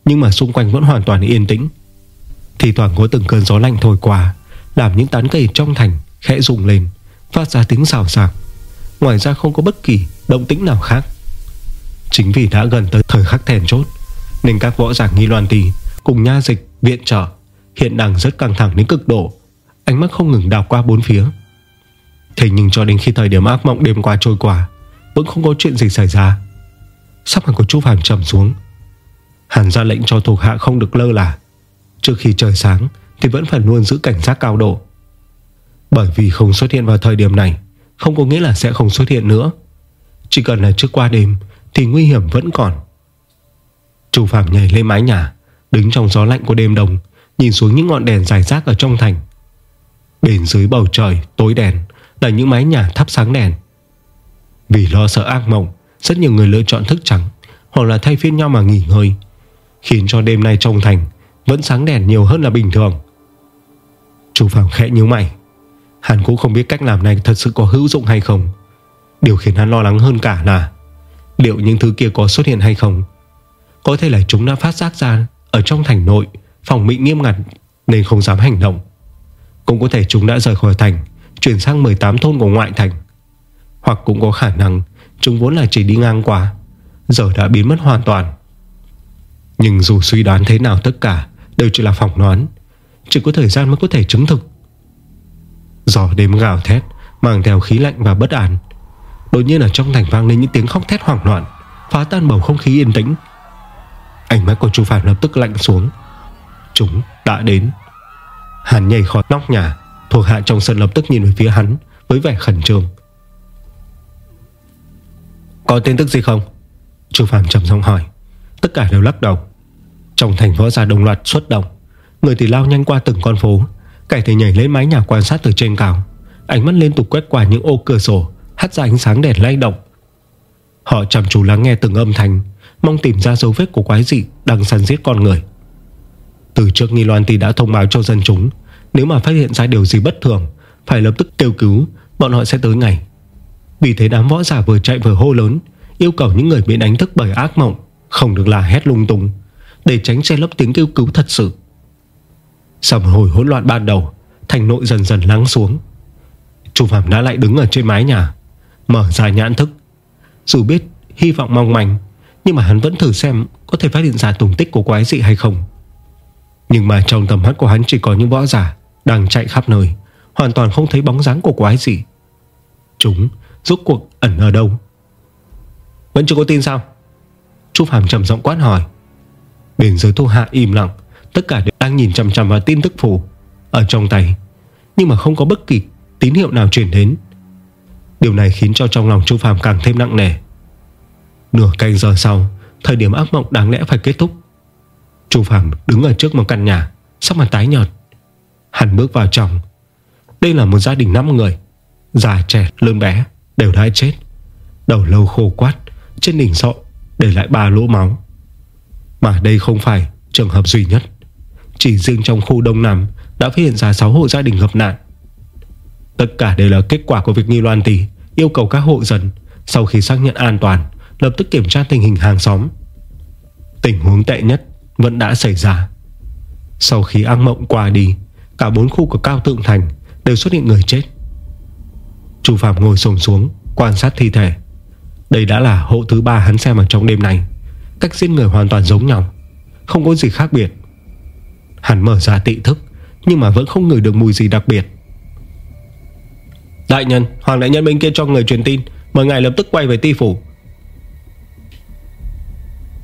Nhưng mà xung quanh vẫn hoàn toàn yên tĩnh. Thì thoảng có từng cơn gió lạnh thổi qua Làm những tán cây trong thành khẽ rung lên Phát ra tiếng xào xạc. Ngoài ra không có bất kỳ động tĩnh nào khác. Chính vì đã gần tới thời khắc thèn chốt Nên các võ giả nghi loan tì Cùng nha dịch, viện trợ Hiện đang rất căng thẳng đến cực độ. Ánh mắt không ngừng đào qua bốn phía. Thế nhưng cho đến khi thời điểm ác mộng đêm qua trôi qua vẫn không có chuyện gì xảy ra. Sắp hẳn của chú Phạm trầm xuống. Hàn ra lệnh cho thuộc hạ không được lơ là. Trước khi trời sáng Thì vẫn phải luôn giữ cảnh giác cao độ. Bởi vì không xuất hiện vào thời điểm này, Không có nghĩa là sẽ không xuất hiện nữa. Chỉ cần là trước qua đêm Thì nguy hiểm vẫn còn. Chú Phạm nhảy lên mái nhà, Đứng trong gió lạnh của đêm đông, Nhìn xuống những ngọn đèn dài rác ở trong thành. Bên dưới bầu trời tối đèn Là những mái nhà thắp sáng đèn. Vì lo sợ ác mộng, Rất nhiều người lựa chọn thức trắng Hoặc là thay phiên nhau mà nghỉ ngơi, Khiến cho đêm nay trong thành Vẫn sáng đèn nhiều hơn là bình thường. Chú Phạm khẽ nhíu mày. Hắn cũng không biết cách làm này thật sự có hữu dụng hay không. Điều khiến hắn lo lắng hơn cả là Liệu những thứ kia có xuất hiện hay không. Có thể là chúng đã phát giác ra Ở trong thành nội Phòng bị nghiêm ngặt Nên không dám hành động. Cũng có thể chúng đã rời khỏi thành, Chuyển sang 18 thôn của ngoại thành. Hoặc cũng có khả năng Chúng vốn là chỉ đi ngang qua, Giờ đã biến mất hoàn toàn. Nhưng dù suy đoán thế nào tất cả Đều chỉ là phỏng đoán, Chỉ có thời gian mới có thể chứng thực. Gió đêm gào thét, Mang theo khí lạnh và bất an, Đột nhiên ở trong thành vang lên những tiếng khóc thét hoảng loạn, Phá tan bầu không khí yên tĩnh. Ánh mắt của chú Phạm lập tức lạnh xuống. Chúng đã đến. Hắn nhảy khỏi nóc nhà, Thuộc hạ trong sân lập tức nhìn về phía hắn Với vẻ khẩn trương. Có tin tức gì không? Chú Phạm trầm giọng hỏi. Tất cả đều lắc đầu. Trong thành võ ra đồng loạt xuất động, Người thì lao nhanh qua từng con phố. Kẻ thì nhảy lên mái nhà quan sát từ trên cao. Ánh mắt liên tục quét qua những ô cửa sổ, Hắt ra ánh sáng đèn lay động. Họ chăm chú lắng nghe từng âm thanh, Mong tìm ra dấu vết của quái dị Đang săn giết con người. Từ trước Nghi Loan thì đã thông báo cho dân chúng, Nếu mà phát hiện ra điều gì bất thường, Phải lập tức kêu cứu, Bọn họ sẽ tới ngày vì thế đám võ giả vừa chạy vừa hô lớn, Yêu cầu những người bị đánh thức bởi ác mộng, Không được là hét lung tung, Để tránh che lấp tiếng kêu cứu thật sự. Sau một hồi hỗn loạn ban đầu, Thành nội dần dần lắng xuống. Chu Phạm đã lại đứng ở trên mái nhà, Mở ra nhãn thức. Dù biết hy vọng mong manh, Nhưng mà hắn vẫn thử xem Có thể phát hiện ra tùng tích của quái dị hay không. Nhưng mà trong tầm mắt của hắn Chỉ có những võ giả đang chạy khắp nơi, Hoàn toàn không thấy bóng dáng của quái dị. Chúng rốt cuộc ẩn ở đâu? Vẫn chưa có tin sao? Chu Phạm trầm giọng quát hỏi. Bên dưới thu hạ im lặng, Tất cả đều đang nhìn chằm chằm vào tin tức phủ Ở trong tay, Nhưng mà không có bất kỳ tín hiệu nào chuyển đến. Điều này khiến cho trong lòng Chu Phạm càng thêm nặng nề. Nửa canh giờ sau, Thời điểm ác mộng đáng lẽ phải kết thúc. Chu Phạm đứng ở trước một căn nhà, Sắc mặt tái nhợt. Hắn bước vào trong. Đây là một gia đình 5 người, Già trẻ, lớn bé đều đã chết. Đầu lâu khô quát, Trên đỉnh sọ để lại ba lỗ máu. Mà đây không phải trường hợp duy nhất. Chỉ riêng trong khu Đông Nam Đã phát hiện ra 6 hộ gia đình gặp nạn. Tất cả đều là kết quả của việc Nghi Loan Tỷ Yêu cầu các hộ dân, Sau khi xác nhận an toàn, Lập tức kiểm tra tình hình hàng xóm. Tình huống tệ nhất vẫn đã xảy ra. Sau khi ác mộng qua đi, Cả bốn khu của Cao Tượng Thành Đều xuất hiện người chết. Chu Phạm ngồi sồn xuống Quan sát thi thể. Đây đã là hộ thứ ba hắn xem ở trong đêm này. Cách giết người hoàn toàn giống nhau Không có gì khác biệt. Hắn mở ra tị thức Nhưng mà vẫn không ngửi được mùi gì đặc biệt. Đại nhân Hoàng đại nhân bên kia cho người truyền tin Mời ngài lập tức quay về ti phủ.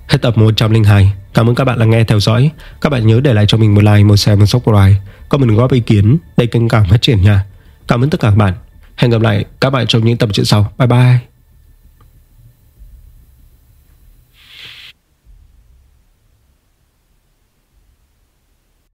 Hết tập 102 Cảm ơn các bạn đã nghe theo dõi. Các bạn nhớ để lại cho mình một like, một share, một subscribe. Comment góp ý kiến để kênh cảm phát triển nha. Cảm ơn tất cả các bạn. Hẹn gặp lại các bạn trong những tập truyện sau. Bye bye.